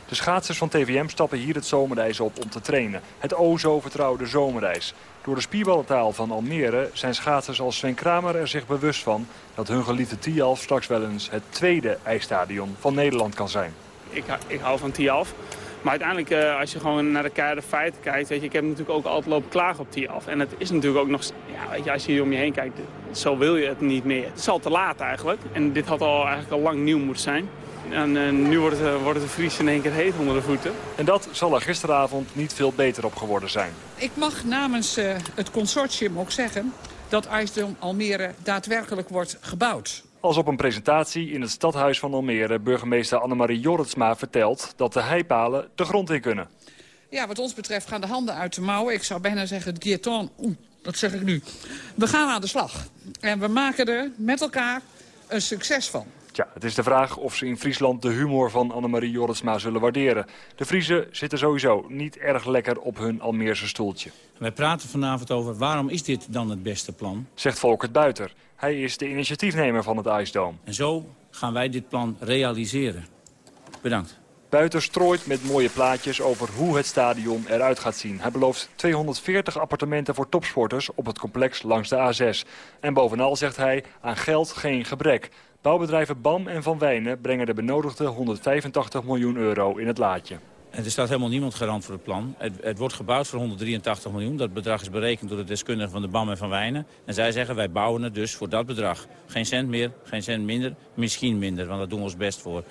De schaatsers van TVM stappen hier het zomerijs op om te trainen. Het o zo vertrouwde zomerijs. Door de spierballentaal van Almere zijn schaatsers als Sven Kramer er zich bewust van... dat hun geliefde Tialf straks wel eens het tweede ijsstadion van Nederland kan zijn. Ik, ik hou van Tialf. Maar uiteindelijk, uh, als je gewoon naar de keiharde feiten kijkt... Weet je, ik heb natuurlijk ook altijd lopen klagen op die af. En het is natuurlijk ook nog... Ja, weet je, als je hier om je heen kijkt, zo wil je het niet meer. Het is al te laat eigenlijk. En dit had al eigenlijk al lang nieuw moeten zijn. En uh, nu wordt het, uh, wordt het de Fries in één keer heet onder de voeten. En dat zal er gisteravond niet veel beter op geworden zijn. Ik mag namens het consortium ook zeggen dat IJsdom Almere daadwerkelijk wordt gebouwd. Als op een presentatie in het stadhuis van Almere burgemeester Annemarie Jorritsma vertelt dat de heipalen de grond in kunnen. Ja, wat ons betreft gaan de handen uit de mouwen. Ik zou bijna zeggen, oeh, dat zeg ik nu. We gaan aan de slag. En we maken er met elkaar een succes van. Ja, het is de vraag of ze in Friesland de humor van Annemarie Jorritsma zullen waarderen. De Friesen zitten sowieso niet erg lekker op hun Almeerse stoeltje. Wij praten vanavond over waarom is dit dan het beste plan? Zegt Volkert Buiter. Hij is de initiatiefnemer van het IJsdoom. En zo gaan wij dit plan realiseren. Bedankt. Buiter strooit met mooie plaatjes over hoe het stadion eruit gaat zien. Hij belooft 240 appartementen voor topsporters op het complex langs de A6. En bovenal zegt hij aan geld geen gebrek. Bouwbedrijven BAM en Van Wijnen brengen de benodigde 185 miljoen euro in het laadje. Er staat helemaal niemand garant voor het plan. Het, het, wordt gebouwd voor 183 miljoen. Dat bedrag is berekend door de deskundigen van de BAM en Van Wijnen. En zij zeggen, wij bouwen het dus voor dat bedrag. Geen cent meer, geen cent minder, misschien minder, want dat doen we ons best voor.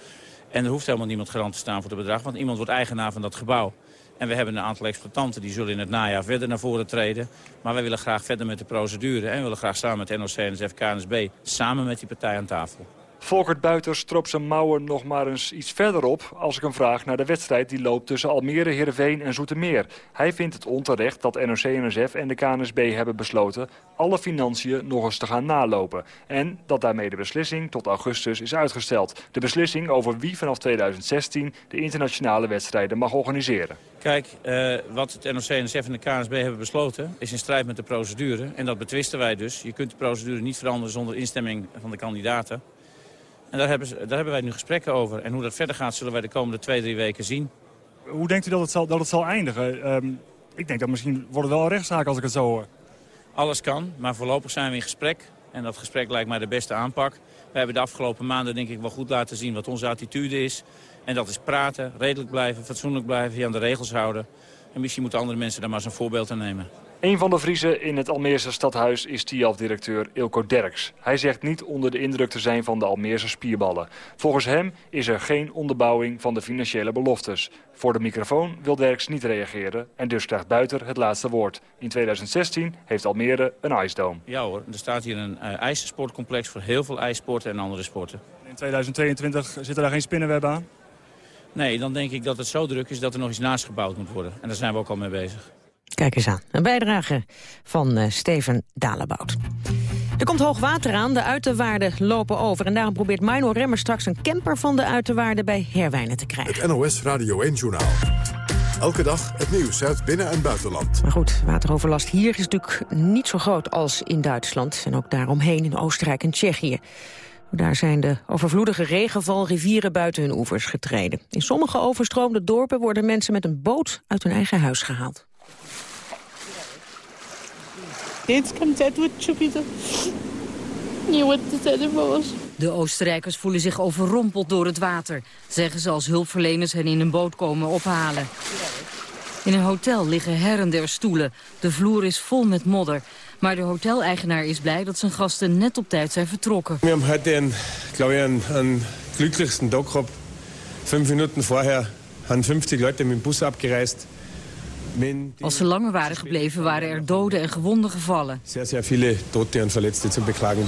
En er hoeft helemaal niemand garant te staan voor het bedrag, want iemand wordt eigenaar van dat gebouw. En we hebben een aantal exploitanten die zullen in het najaar verder naar voren treden. Maar wij willen graag verder met de procedure. En we willen graag samen met NOC en de FKNSB samen met die partij aan tafel. Volkert Buiters trok zijn mouwen nog maar eens iets verder op... als ik hem vraag naar de wedstrijd die loopt tussen Almere, Heerenveen en Zoetermeer. Hij vindt het onterecht dat NOC-NSF en de KNSB hebben besloten... alle financiën nog eens te gaan nalopen. En dat daarmee de beslissing tot augustus is uitgesteld. De beslissing over wie vanaf 2016 de internationale wedstrijden mag organiseren. Kijk, uh, wat het NOC-NSF en de KNSB hebben besloten... is in strijd met de procedure. En dat betwisten wij dus. Je kunt de procedure niet veranderen zonder instemming van de kandidaten. En daar hebben, ze, daar hebben wij nu gesprekken over. En hoe dat verder gaat zullen wij de komende twee, drie weken zien. Hoe denkt u dat het zal, dat het zal eindigen? Um, ik denk dat misschien wordt het wel een rechtszaak als ik het zo hoor. Alles kan, maar voorlopig zijn we in gesprek. En dat gesprek lijkt mij de beste aanpak. We hebben de afgelopen maanden denk ik wel goed laten zien wat onze attitude is. En dat is praten, redelijk blijven, fatsoenlijk blijven, je aan de regels houden. En misschien moeten andere mensen daar maar eens een voorbeeld aan nemen. Een van de Vriezen in het Almeerse stadhuis is TIAF-directeur Ilko Derks. Hij zegt niet onder de indruk te zijn van de Almeerse spierballen. Volgens hem is er geen onderbouwing van de financiële beloftes. Voor de microfoon wil Derks niet reageren en dus krijgt Buiter het laatste woord. In 2016 heeft Almere een ijsdoom. Ja hoor, er staat hier een uh, ijssportcomplex voor heel veel ijssporten en andere sporten. In 2022 zitten daar geen spinnenwebben aan? Nee, dan denk ik dat het zo druk is dat er nog iets naast gebouwd moet worden. En daar zijn we ook al mee bezig. Kijk eens aan. Een bijdrage van uh, Steven Dalebout. Er komt hoog water aan, de uiterwaarden lopen over. En daarom probeert Mino Remmer straks een camper van de uiterwaarden bij Herwijnen te krijgen. Het NOS Radio 1-journaal. Elke dag het nieuws uit binnen- en buitenland. Maar goed, wateroverlast hier is natuurlijk niet zo groot als in Duitsland. En ook daaromheen in Oostenrijk en Tsjechië. Daar zijn de overvloedige regenval rivieren buiten hun oevers getreden. In sommige overstroomde dorpen worden mensen met een boot uit hun eigen huis gehaald. Niemand voor De Oostenrijkers voelen zich overrompeld door het water, zeggen ze als hulpverleners hen in een boot komen ophalen. In een hotel liggen her en der stoelen. De vloer is vol met modder. Maar de hoteleigenaar is blij dat zijn gasten net op tijd zijn vertrokken. We hebben heute een, glaube ich, een, een glücklichsten Tag gehad. Vijf minuten vorher hebben 50 Leute met de bus abgereist. Als ze langer waren gebleven, waren er doden en gewonden gevallen. Sehr, sehr viele Tote en Verletzte te beklagen.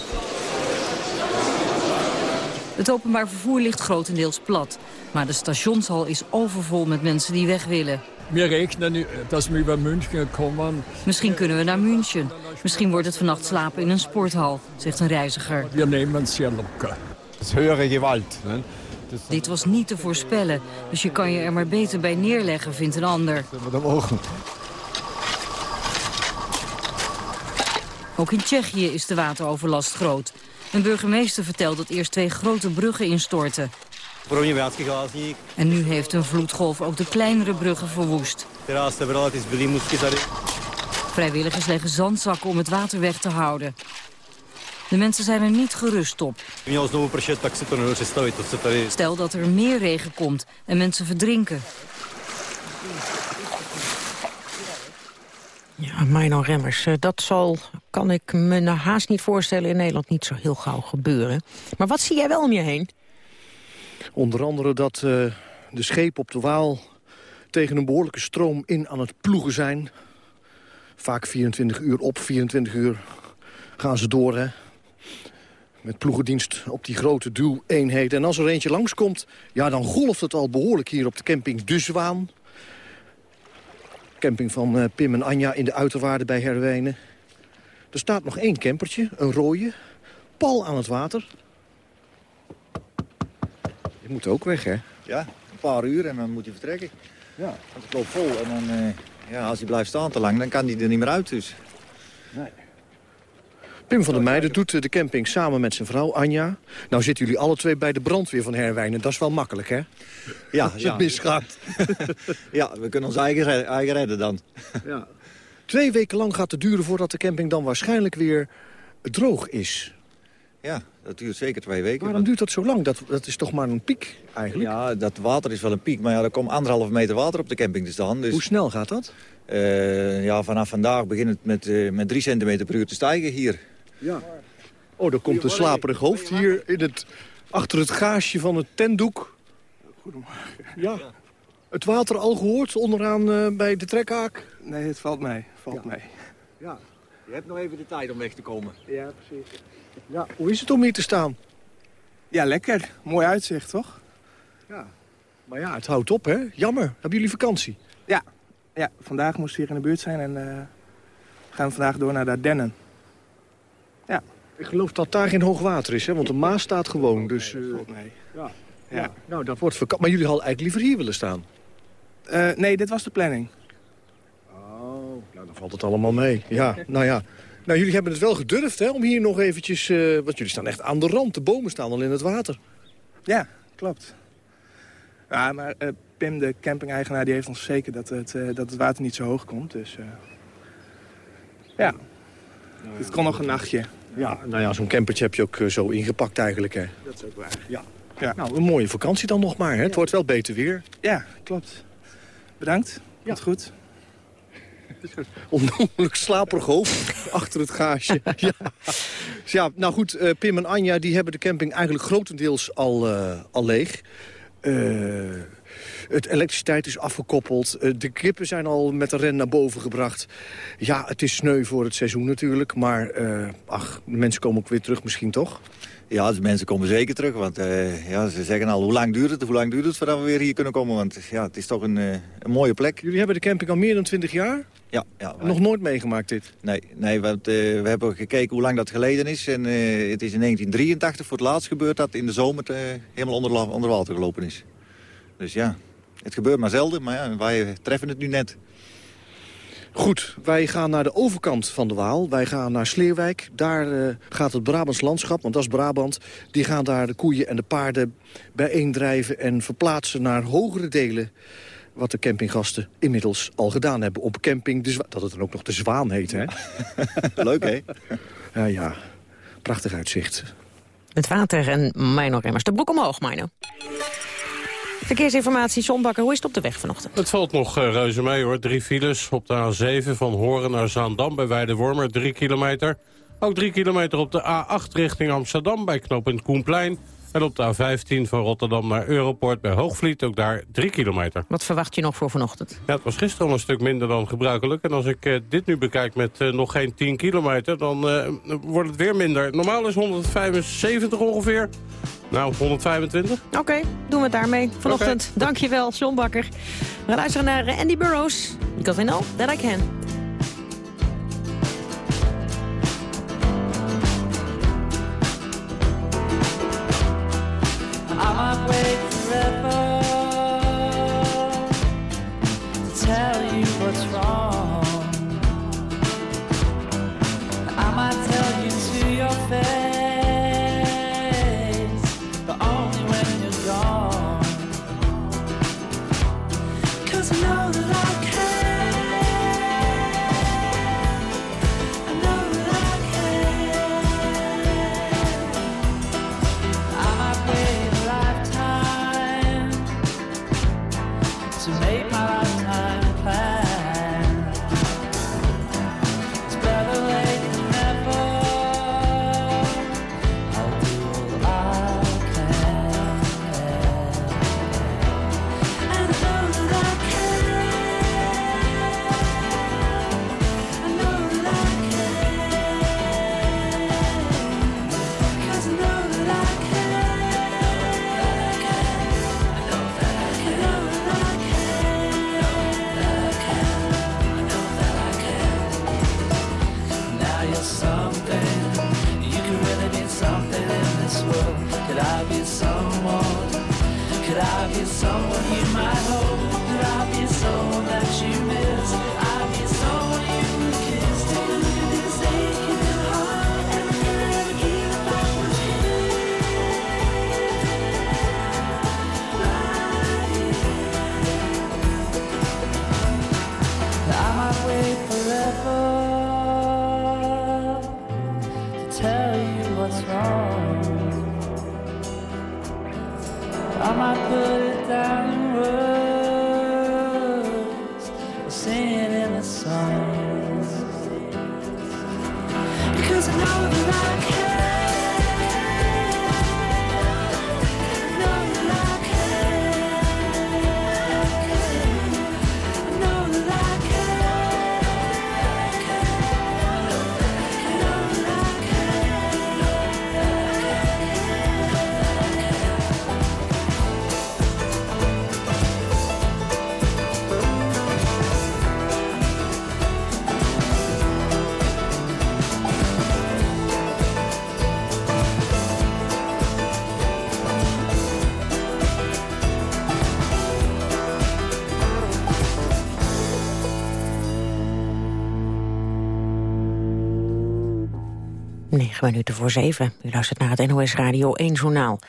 Het openbaar vervoer ligt grotendeels plat. Maar de stationshal is overvol met mensen die weg willen. We rekenen dat we über München komen. Misschien kunnen we naar München. Misschien wordt het vannacht slapen in een sporthal, zegt een reiziger. We nemen het zeer locker. Het is höhere gewalt. Dit was niet te voorspellen, dus je kan je er maar beter bij neerleggen, vindt een ander. Ook in Tsjechië is de wateroverlast groot. Een burgemeester vertelt dat eerst twee grote bruggen instortten. En nu heeft een vloedgolf ook de kleinere bruggen verwoest. Vrijwilligers leggen zandzakken om het water weg te houden. De mensen zijn er niet gerust op. Stel dat er meer regen komt en mensen verdrinken. Ja, Mino Remmers, eh, dat zal, kan ik me nou haast niet voorstellen... in Nederland niet zo heel gauw gebeuren. Maar wat zie jij wel om je heen? Onder andere dat uh, de schepen op de Waal tegen een behoorlijke stroom in aan het ploegen zijn. Vaak 24 uur op, 24 uur gaan ze door, hè. Met ploegendienst op die grote duweenheden. En als er eentje langskomt, ja, dan golft het al behoorlijk hier op de camping De Zwaan. Camping van uh, Pim en Anja in de uiterwaarden bij Herwijnen. Er staat nog één campertje, een rode, pal aan het water. Je moet ook weg, hè? Ja, een paar uur en dan moet hij vertrekken. Ja. Want het loopt vol en dan, uh, ja, als hij blijft staan te lang, dan kan hij er niet meer uit dus. Nee. Pim van der Meijden doet de camping samen met zijn vrouw Anja. Nou zitten jullie alle twee bij de brandweer van Herwijnen. Dat is wel makkelijk, hè? Ja, Als het ja. misgaat. ja, we kunnen ons eigen, redden, eigen redden dan. Ja. Twee weken lang gaat het duren voordat de camping dan waarschijnlijk weer droog is. Ja, dat duurt zeker twee weken. Waarom duurt dat zo lang? Dat, dat is toch maar een piek eigenlijk? Ja, dat water is wel een piek, maar ja, er komt anderhalve meter water op de camping te staan. Dus, Hoe snel gaat dat? Uh, ja, vanaf vandaag begint het met, uh, met drie centimeter per uur te stijgen hier. Ja. Oh, er komt een slaperig hoofd hier in het, achter het gaasje van het tentdoek. Goedemorgen. Ja. Het water al gehoord onderaan uh, bij de trekhaak? Nee, het valt mee. Valt ja. mee. Ja. Je hebt nog even de tijd om weg te komen. Ja, precies. Ja, hoe is het om hier te staan? Ja, lekker. Mooi uitzicht, toch? Ja. Maar ja, het houdt op, hè? Jammer. Hebben jullie vakantie? Ja. Ja, vandaag moest hier in de buurt zijn en uh, gaan we vandaag door naar de Ardennen. Ja. Ik geloof dat daar geen hoog water is, hè? Want de Maas staat gewoon, dus... Uh... Nee. Ja. ja. Nou, dat wordt vakantie. Maar jullie hadden eigenlijk liever hier willen staan? Uh, nee, dit was de planning. Oh, nou dan valt het allemaal mee. Ja, nou ja. Nou, jullie hebben het wel gedurfd, hè, om hier nog eventjes... Uh, want jullie staan echt aan de rand. De bomen staan al in het water. Ja, klopt. Ja, maar uh, Pim, de camping-eigenaar, die heeft ons verzekerd dat het, uh, dat het water niet zo hoog komt. Dus ja. Het kon nog een nachtje. Ja, nou ja, zo'n campertje heb je ook eh, zo ingepakt eigenlijk, hè. Dat is ook waar. Ja. Ja. Nou, een mooie vakantie dan nog maar, hè. Het wordt wel beter weer. Ja, klopt. Bedankt. Komt goed. Onnoemelijk slaperig hoofd achter het gaasje. ja. Dus ja, nou goed, eh, Pim en Anja die hebben de camping eigenlijk grotendeels al, eh, al leeg. Eh, het elektriciteit is afgekoppeld. Eh, de kippen zijn al met een ren naar boven gebracht. Ja, het is sneu voor het seizoen natuurlijk. Maar eh, ach, de mensen komen ook weer terug misschien toch? Ja, de mensen komen zeker terug. Want eh, ja, ze zeggen al, hoe lang duurt het? Hoe lang duurt het voordat we weer hier kunnen komen? Want ja, het is toch een, een mooie plek. Jullie hebben de camping al meer dan 20 jaar? Ja. ja wij- Nog nooit meegemaakt dit? Nee, nee want, we hebben gekeken hoe lang dat geleden is. En het is in 1983 voor het laatst gebeurd dat in de zomer het, helemaal onder, onder water gelopen is. Dus ja, het gebeurt maar zelden. Maar ja, wij treffen het nu net. Goed, wij gaan naar de overkant van de Waal. Wij gaan naar Sleerwijk. Daar eh, gaat het Brabants landschap, want dat is Brabant. Die gaan daar de koeien en de paarden bijeendrijven... en verplaatsen naar hogere delen wat de campinggasten inmiddels al gedaan hebben. Op camping, de dat het dan ook nog de Zwaan heet, hè? Leuk, hè? Ja, ja. Prachtig uitzicht. Het water en Mino Remmers. De broek omhoog, Mino. Verkeersinformatie, John Bakker. Hoe is het op de weg vanochtend? Het valt nog eh, reuze mee hoor. Drie files op de A7 van Horen naar Zaandam bij Weidewormer, drie kilometer. Ook drie kilometer op de A8 richting Amsterdam bij knooppunt Koenplein. En op de A15 van Rotterdam naar Europort bij Hoogvliet, ook daar drie kilometer. Wat verwacht je nog voor vanochtend? Ja, het was gisteren al een stuk minder dan gebruikelijk. En als ik eh, dit nu bekijk met eh, nog geen 10 kilometer, dan eh, wordt het weer minder. Normaal is 175 ongeveer. Nou, 125. Oké, doen we het daarmee vanochtend. Dankjewel, John Bakker. We luisteren naar Andy Burroughs. Because I know that I can. I might wait forever to tell you what's wrong. I might tell you to your face, Negen minuten voor zeven. U luistert naar het NOS Radio 1 Journaal.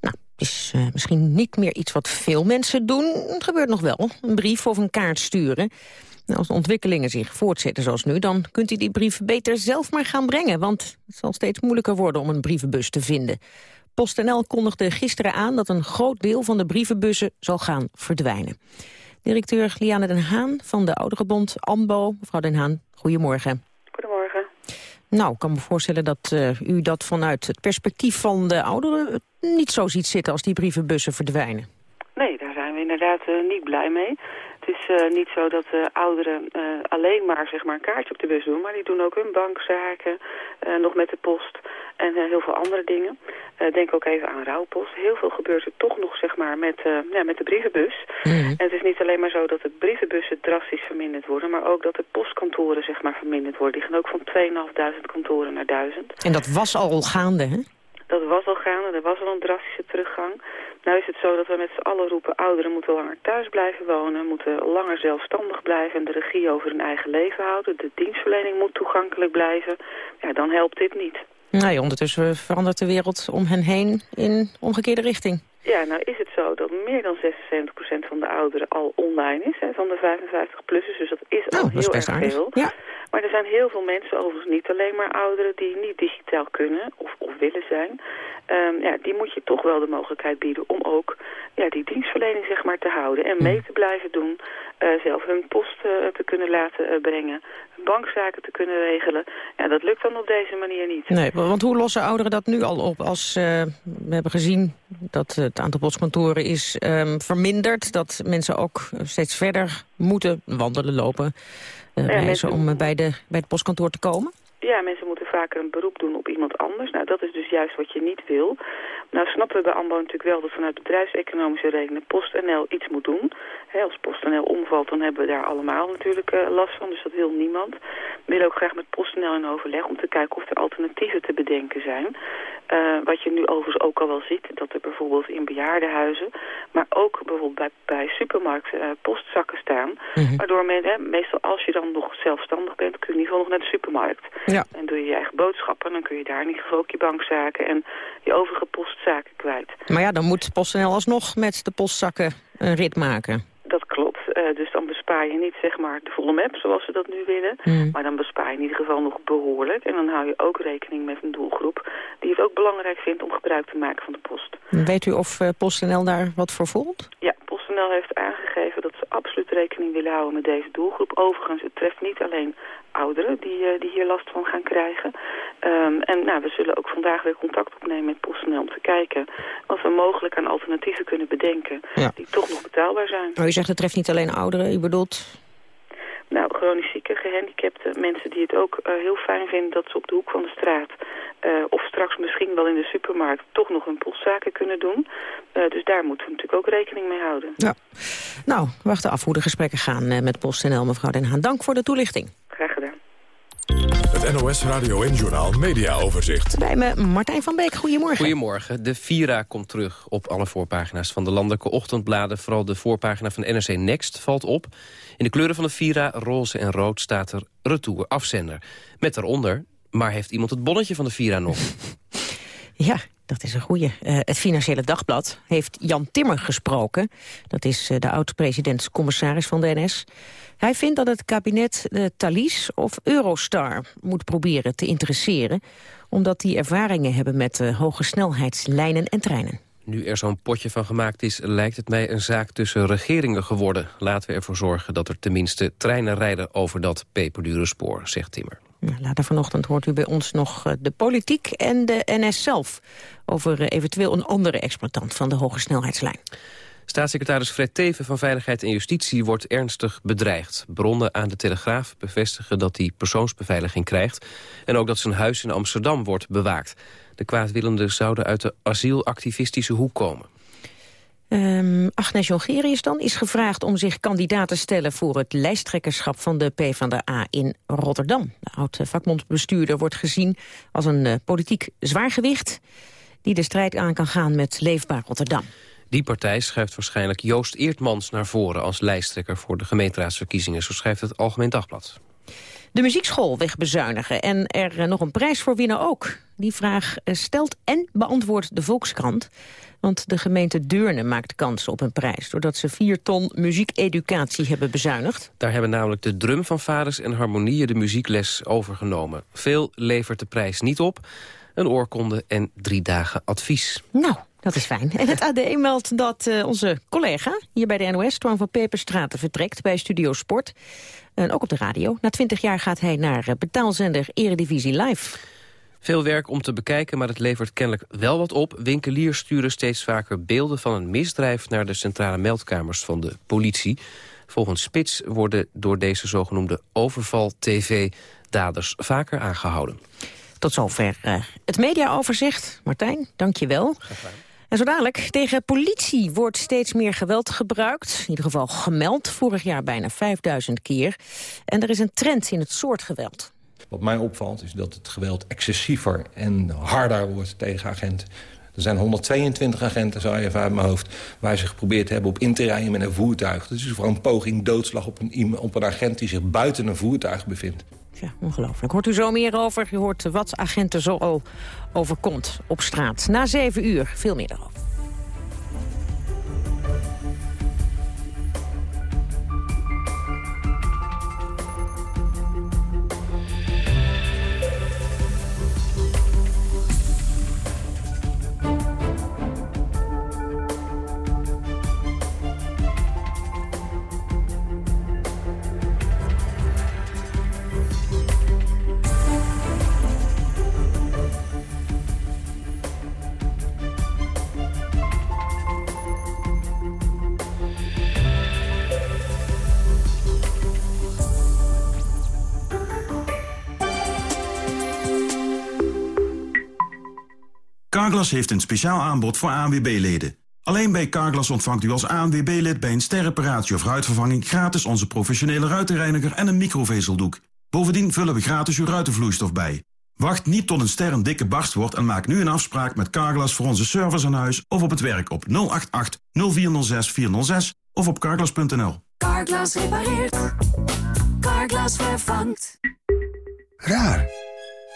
Nou, het is eh, misschien niet meer iets wat veel mensen doen. Het gebeurt nog wel. Een brief of een kaart sturen. Als de ontwikkelingen zich voortzetten zoals nu... dan kunt u die brief beter zelf maar gaan brengen... want het zal steeds moeilijker worden om een brievenbus te vinden. PostNL kondigde gisteren aan dat een groot deel van de brievenbussen zal gaan verdwijnen. Directeur Liane den Haan van de Ouderenbond AMBO. Mevrouw den Haan. Goedemorgen. Nou, ik kan me voorstellen dat uh, u dat vanuit het perspectief van de ouderen... niet zo ziet zitten als die brievenbussen verdwijnen. Nee, daar zijn we inderdaad uh, niet blij mee. Het is uh, niet zo dat uh, ouderen uh, alleen maar, zeg maar een kaartje op de bus doen, maar die doen ook hun bankzaken, nog met de post en heel veel andere dingen. denk ook even aan rouwpost. Heel veel gebeurt er toch nog zeg maar, met, ja, met de brievenbus. Mhm. En het is niet alleen maar zo dat de brievenbussen drastisch verminderd worden, maar ook dat de postkantoren zeg maar, verminderd worden. Die gaan ook van 2.500 kantoren naar 1000. En dat was al gaande, hè? Dat was al gaande, er was al een drastische teruggang. Nou is het zo dat we met z'n allen roepen... ouderen moeten langer thuis blijven wonen... moeten langer zelfstandig blijven... en de regie over hun eigen leven houden. De dienstverlening moet toegankelijk blijven. Ja, dan helpt dit niet. Nee, ondertussen verandert de wereld om hen heen in omgekeerde richting. Ja, nou is het zo dat meer dan 76% van de ouderen al online is, hè, van de 55-plussers. Dus dat is al Oh, dat is heel best erg aardig. veel. Ja. Maar er zijn heel veel mensen, overigens niet alleen maar ouderen, die niet digitaal kunnen of, of willen zijn. Ehm, ja, die moet je toch wel de mogelijkheid bieden om ook ja, die dienstverlening zeg maar, te houden. En mee te blijven doen, eh, zelf hun post eh, te kunnen laten eh, brengen, bankzaken te kunnen regelen. Ja, dat lukt dan op deze manier niet. Nee, want hoe lossen ouderen dat nu al op? Als we hebben gezien dat het aantal postkantoren is ehm, verminderd... dat mensen ook steeds verder moeten wandelen, lopen, Ja, reizen... om bij, de, bij het postkantoor te komen? Ja, mensen moeten vaker een beroep doen op iemand anders. Nou, dat is dus juist wat je niet wil. Nou snappen we bij AMBO natuurlijk wel dat vanuit bedrijfseconomische redenen PostNL iets moet doen. Als PostNL omvalt, dan hebben we daar allemaal natuurlijk eh, last van. Dus dat wil niemand. We willen ook graag met PostNL in overleg om te kijken of er alternatieven te bedenken zijn. Eh, wat je nu overigens ook al wel ziet, dat er bijvoorbeeld in bejaardenhuizen, maar ook bijvoorbeeld bij, bij supermarkten eh, postzakken staan. Waardoor men, meestal als je dan nog zelfstandig bent, kun je in ieder geval nog naar de supermarkt. Ja. En doe je je eigen boodschappen, dan kun je daar in ieder geval ook je bankzaken en je overige postzaken kwijt. Maar ja, dan moet PostNL alsnog met de postzakken een rit maken. Dat klopt. Eh, dus dan bespaar je niet zeg maar de volle map zoals ze dat nu willen. Mm. Maar dan bespaar je in ieder geval nog behoorlijk. En dan hou je ook rekening met een doelgroep die het ook belangrijk vindt om gebruik te maken van de post. Weet u of eh, PostNL daar wat voor voelt? Ja, PostNL heeft aangegeven dat ze absoluut rekening willen houden met deze doelgroep. Overigens, het treft niet alleen ouderen die, eh, die hier last van gaan krijgen. Ehm, en nou, we zullen ook vandaag weer contact opnemen met PostNL om te kijken wat we mogelijk aan alternatieven kunnen bedenken Ja. die toch nog betaalbaar zijn. Oh, u zegt het treft niet alleen ouderen, u bedoelt... Nou, chronisch zieke, gehandicapten, mensen die het ook eh, heel fijn vinden dat ze op de hoek van de straat eh, of straks misschien wel in de supermarkt toch nog hun postzaken kunnen doen. Eh, dus daar moeten we natuurlijk ook rekening mee houden. Ja. Nou, we wachten af hoe de gesprekken gaan eh, met PostNL, mevrouw Den Haan. Dank voor de toelichting. Graag gedaan. Het NOS Radio en Journaal Media Overzicht. Bij me Martijn van Beek, goedemorgen. Goedemorgen. De Vira komt terug op alle voorpagina's van de landelijke ochtendbladen. Vooral de voorpagina van NRC Next valt op. In de kleuren van de Vira, roze en rood, staat er retour afzender. Met daaronder, maar heeft iemand het bonnetje van de Vira nog? Ja, dat is een goeie. Eh, het Financiële Dagblad heeft Jan Timmer gesproken. Dat is eh, de oud-presidentscommissaris van de NS. Hij vindt dat het kabinet eh, Thalys of Eurostar moet proberen te interesseren... omdat die ervaringen hebben met hoge snelheidslijnen en treinen. Nu er zo'n potje van gemaakt is, lijkt het mij een zaak tussen regeringen geworden. Laten we ervoor zorgen dat er tenminste treinen rijden over dat peperdure spoor, zegt Timmer. Later vanochtend hoort u bij ons nog eh, de politiek en de NS zelf... over eh, eventueel een andere exploitant van de hoge snelheidslijn. Staatssecretaris Fred Teven van Veiligheid en Justitie wordt ernstig bedreigd. Bronnen aan de Telegraaf bevestigen dat hij persoonsbeveiliging krijgt... en ook dat zijn huis in Amsterdam wordt bewaakt. De kwaadwillenden zouden uit de asielactivistische hoek komen. Ehm Agnes Jongerius dan is gevraagd om zich kandidaat te stellen... voor het lijsttrekkerschap van de PvdA in Rotterdam. De oud-vakbondbestuurder wordt gezien als een eh, politiek zwaargewicht... die de strijd aan kan gaan met Leefbaar Rotterdam. Die partij schuift waarschijnlijk Joost Eertmans naar voren... als lijsttrekker voor de gemeenteraadsverkiezingen, zo schrijft het Algemeen Dagblad. De muziekschool wegbezuinigen en er eh, nog een prijs voor winnen ook. Die vraag eh, stelt en beantwoordt de Volkskrant. Want de gemeente Deurne maakt kans op een prijs... doordat ze vier ton muziekeducatie hebben bezuinigd. Daar hebben namelijk de drumfanfares en harmonieën de muziekles overgenomen. Veel levert de prijs niet op. Een oorkonde en drie dagen advies. Nou, dat is fijn. En het AD meldt dat uh, onze collega hier bij de NOS... Twan van Peperstraten vertrekt bij Studio Sport. En ook op de radio. Na twintig jaar gaat hij naar uh, betaalzender Eredivisie Live. Veel werk om te bekijken, maar het levert kennelijk wel wat op. Winkeliers sturen steeds vaker beelden van een misdrijf... naar de centrale meldkamers van de politie. Volgens Spits worden door deze zogenoemde overval-tv-daders vaker aangehouden. Tot zover uh, het mediaoverzicht. Martijn, dank je wel. En zo dadelijk, tegen politie wordt steeds meer geweld gebruikt. In ieder geval gemeld, vorig jaar bijna 5000 keer. En er is een trend in het soort geweld. Wat mij opvalt is dat het geweld excessiever en harder wordt tegen agenten. Er zijn 122 agenten, zou je even uit mijn hoofd... waar ze geprobeerd hebben op in te rijden met een voertuig. Dat is voor een poging doodslag op een, op een agent die zich buiten een voertuig bevindt. Ja, ongelooflijk. Hoort u zo meer over? U hoort wat agenten zo al overkomt op straat. Na zeven uur, veel meer daarover. Carglass heeft een speciaal aanbod voor ANWB-leden. Alleen bij Carglass ontvangt u als ANWB-lid bij een sterreparatie of ruitvervanging... gratis onze professionele ruitenreiniger en een microvezeldoek. Bovendien vullen we gratis uw ruitenvloeistof bij. Wacht niet tot een ster een dikke barst wordt en maak nu een afspraak met Carglass... voor onze service aan huis of op het werk op 088 0406 406 of op carglass.nl. Carglass repareert. Carglass vervangt. Raar.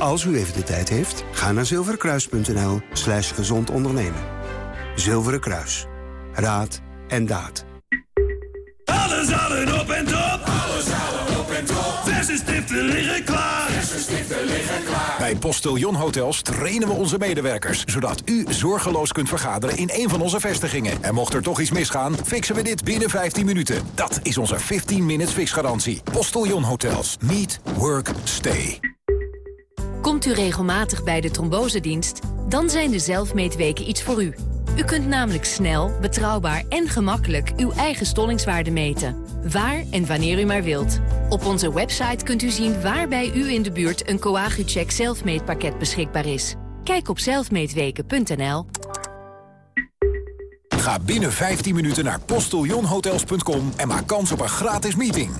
Als u even de tijd heeft, ga naar zilverenkruis.nl slash gezond ondernemen. Zilveren Kruis. Raad en daad. Alles hadden op en top. Alles hadden op en top. Verse stiften liggen klaar. Verse stiften liggen klaar. Bij Postillon Hotels trainen we onze medewerkers... zodat u zorgeloos kunt vergaderen in een van onze vestigingen. En mocht er toch iets misgaan, fixen we dit binnen 15 minuten. Dat is onze 15 minutes fixgarantie. Postillon Hotels. Meet. Work. Stay. Komt u regelmatig bij de trombosedienst? Dan zijn de zelfmeetweken iets voor u. U kunt namelijk snel, betrouwbaar en gemakkelijk uw eigen stollingswaarde meten. Waar en wanneer u maar wilt. Op onze website kunt u zien waar bij u in de buurt een Coagucheck zelfmeetpakket beschikbaar is. Kijk op zelfmeetweken.nl. Ga binnen 15 minuten naar postillonhotels.com en maak kans op een gratis meeting.